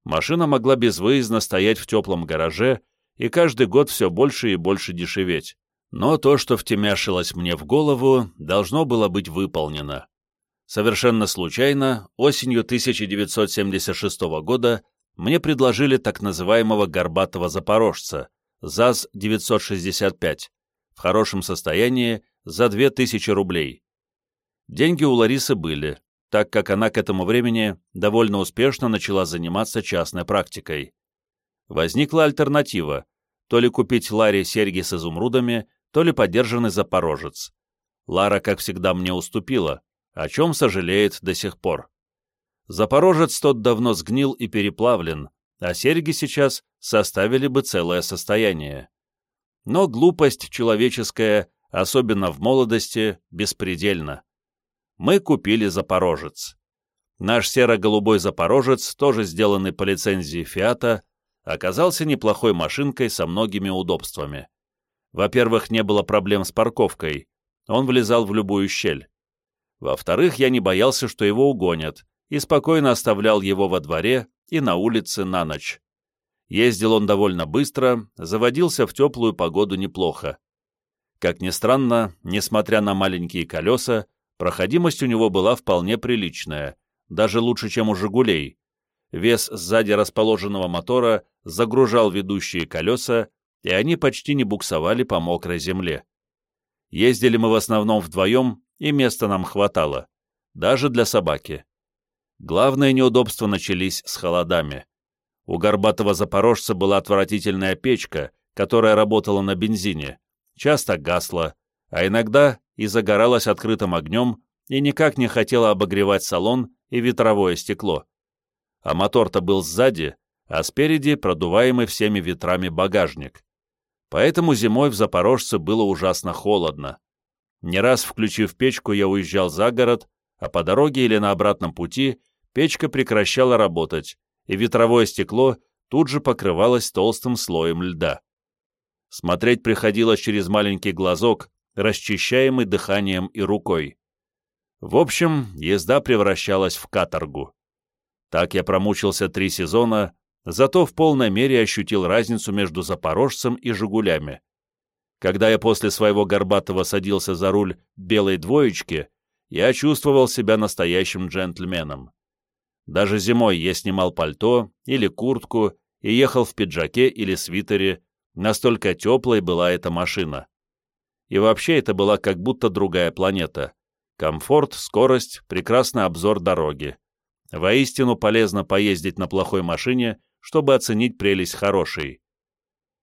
машина могла безвыездно стоять в теплом гараже и каждый год все больше и больше дешеветь. Но то, что втемяшилось мне в голову, должно было быть выполнено. Совершенно случайно, осенью 1976 года мне предложили так называемого «горбатого запорожца» ЗАЗ-965 в хорошем состоянии за 2000 рублей. Деньги у Ларисы были, так как она к этому времени довольно успешно начала заниматься частной практикой. Возникла альтернатива – то ли купить Ларе серьги с изумрудами, то ли подержанный запорожец. Лара, как всегда, мне уступила, о чем сожалеет до сих пор. Запорожец тот давно сгнил и переплавлен, а серьги сейчас составили бы целое состояние. Но глупость человеческая, особенно в молодости, беспредельна мы купили «Запорожец». Наш серо-голубой «Запорожец», тоже сделанный по лицензии «Фиата», оказался неплохой машинкой со многими удобствами. Во-первых, не было проблем с парковкой, он влезал в любую щель. Во-вторых, я не боялся, что его угонят, и спокойно оставлял его во дворе и на улице на ночь. Ездил он довольно быстро, заводился в теплую погоду неплохо. Как ни странно, несмотря на маленькие колеса, Проходимость у него была вполне приличная, даже лучше, чем у «Жигулей». Вес сзади расположенного мотора загружал ведущие колеса, и они почти не буксовали по мокрой земле. Ездили мы в основном вдвоем, и места нам хватало, даже для собаки. Главные неудобства начались с холодами. У горбатого запорожца была отвратительная печка, которая работала на бензине, часто гасла, а иногда и загоралась открытым огнем и никак не хотела обогревать салон и ветровое стекло. А мотор-то был сзади, а спереди продуваемый всеми ветрами багажник. Поэтому зимой в Запорожце было ужасно холодно. Не раз включив печку, я уезжал за город, а по дороге или на обратном пути печка прекращала работать, и ветровое стекло тут же покрывалось толстым слоем льда. Смотреть приходилось через маленький глазок, расчищаемый дыханием и рукой. В общем, езда превращалась в каторгу. Так я промучился три сезона, зато в полной мере ощутил разницу между «Запорожцем» и «Жигулями». Когда я после своего Горбатого садился за руль белой двоечки, я чувствовал себя настоящим джентльменом. Даже зимой я снимал пальто или куртку и ехал в пиджаке или свитере, настолько теплой была эта машина. И вообще это была как будто другая планета. Комфорт, скорость, прекрасный обзор дороги. Воистину полезно поездить на плохой машине, чтобы оценить прелесть хорошей.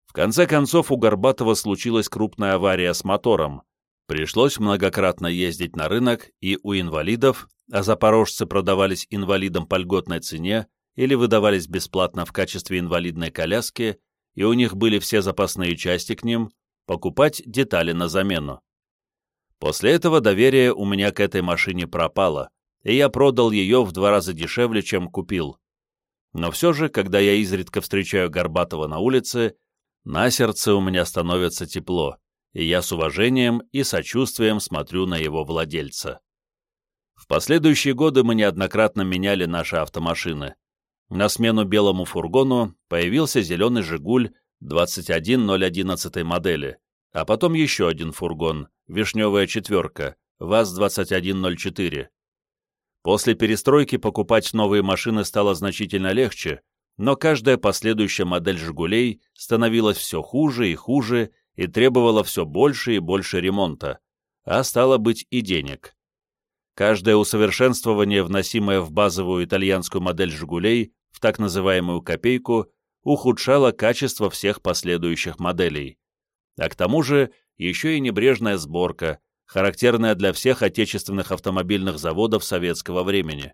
В конце концов, у Горбатова случилась крупная авария с мотором. Пришлось многократно ездить на рынок и у инвалидов, а запорожцы продавались инвалидам по льготной цене или выдавались бесплатно в качестве инвалидной коляски, и у них были все запасные части к ним, покупать детали на замену. После этого доверие у меня к этой машине пропало, и я продал ее в два раза дешевле, чем купил. Но все же, когда я изредка встречаю Горбатова на улице, на сердце у меня становится тепло, и я с уважением и сочувствием смотрю на его владельца. В последующие годы мы неоднократно меняли наши автомашины. На смену белому фургону появился зеленый «Жигуль» 21011 модели, а потом еще один фургон, вишневая четверка, ВАЗ-2104. После перестройки покупать новые машины стало значительно легче, но каждая последующая модель «Жигулей» становилась все хуже и хуже и требовала все больше и больше ремонта, а стало быть и денег. Каждое усовершенствование, вносимое в базовую итальянскую модель «Жигулей», в так называемую «копейку», ухудшало качество всех последующих моделей а к тому же еще и небрежная сборка, характерная для всех отечественных автомобильных заводов советского времени.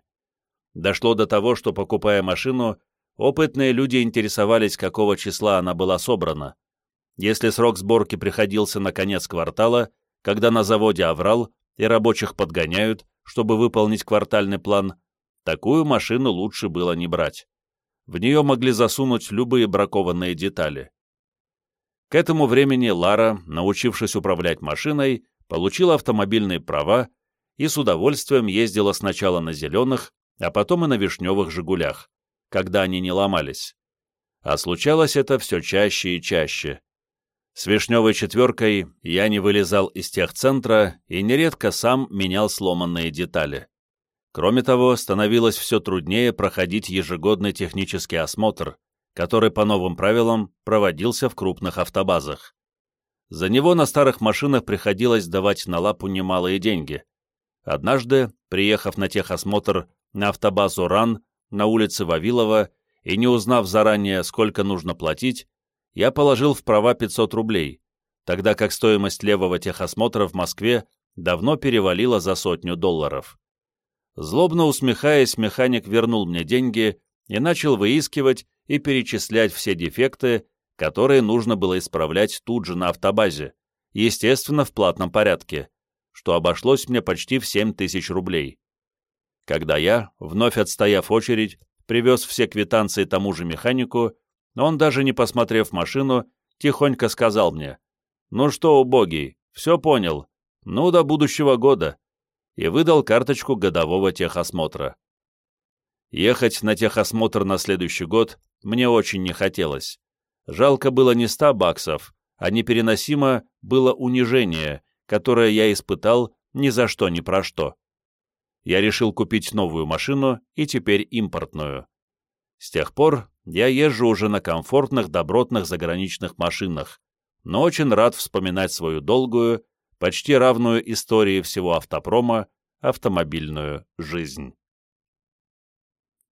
Дошло до того, что, покупая машину, опытные люди интересовались, какого числа она была собрана. Если срок сборки приходился на конец квартала, когда на заводе аврал и рабочих подгоняют, чтобы выполнить квартальный план, такую машину лучше было не брать. В нее могли засунуть любые бракованные детали. К этому времени Лара, научившись управлять машиной, получила автомобильные права и с удовольствием ездила сначала на зеленых, а потом и на вишневых «Жигулях», когда они не ломались. А случалось это все чаще и чаще. С вишневой четверкой я не вылезал из техцентра и нередко сам менял сломанные детали. Кроме того, становилось все труднее проходить ежегодный технический осмотр, который по новым правилам проводился в крупных автобазах. За него на старых машинах приходилось давать на лапу немалые деньги. Однажды, приехав на техосмотр на автобазу РАН на улице Вавилова и не узнав заранее, сколько нужно платить, я положил в права 500 рублей, тогда как стоимость левого техосмотра в Москве давно перевалила за сотню долларов. Злобно усмехаясь, механик вернул мне деньги и начал выискивать и перечислять все дефекты, которые нужно было исправлять тут же на автобазе, естественно, в платном порядке, что обошлось мне почти в 7 тысяч рублей. Когда я, вновь отстояв очередь, привез все квитанции тому же механику, он, даже не посмотрев машину, тихонько сказал мне, «Ну что, убогий, все понял, ну до будущего года», и выдал карточку годового техосмотра. Ехать на техосмотр на следующий год мне очень не хотелось. Жалко было не ста баксов, а непереносимо было унижение, которое я испытал ни за что ни про что. Я решил купить новую машину и теперь импортную. С тех пор я езжу уже на комфортных, добротных заграничных машинах, но очень рад вспоминать свою долгую, почти равную истории всего автопрома, автомобильную жизнь.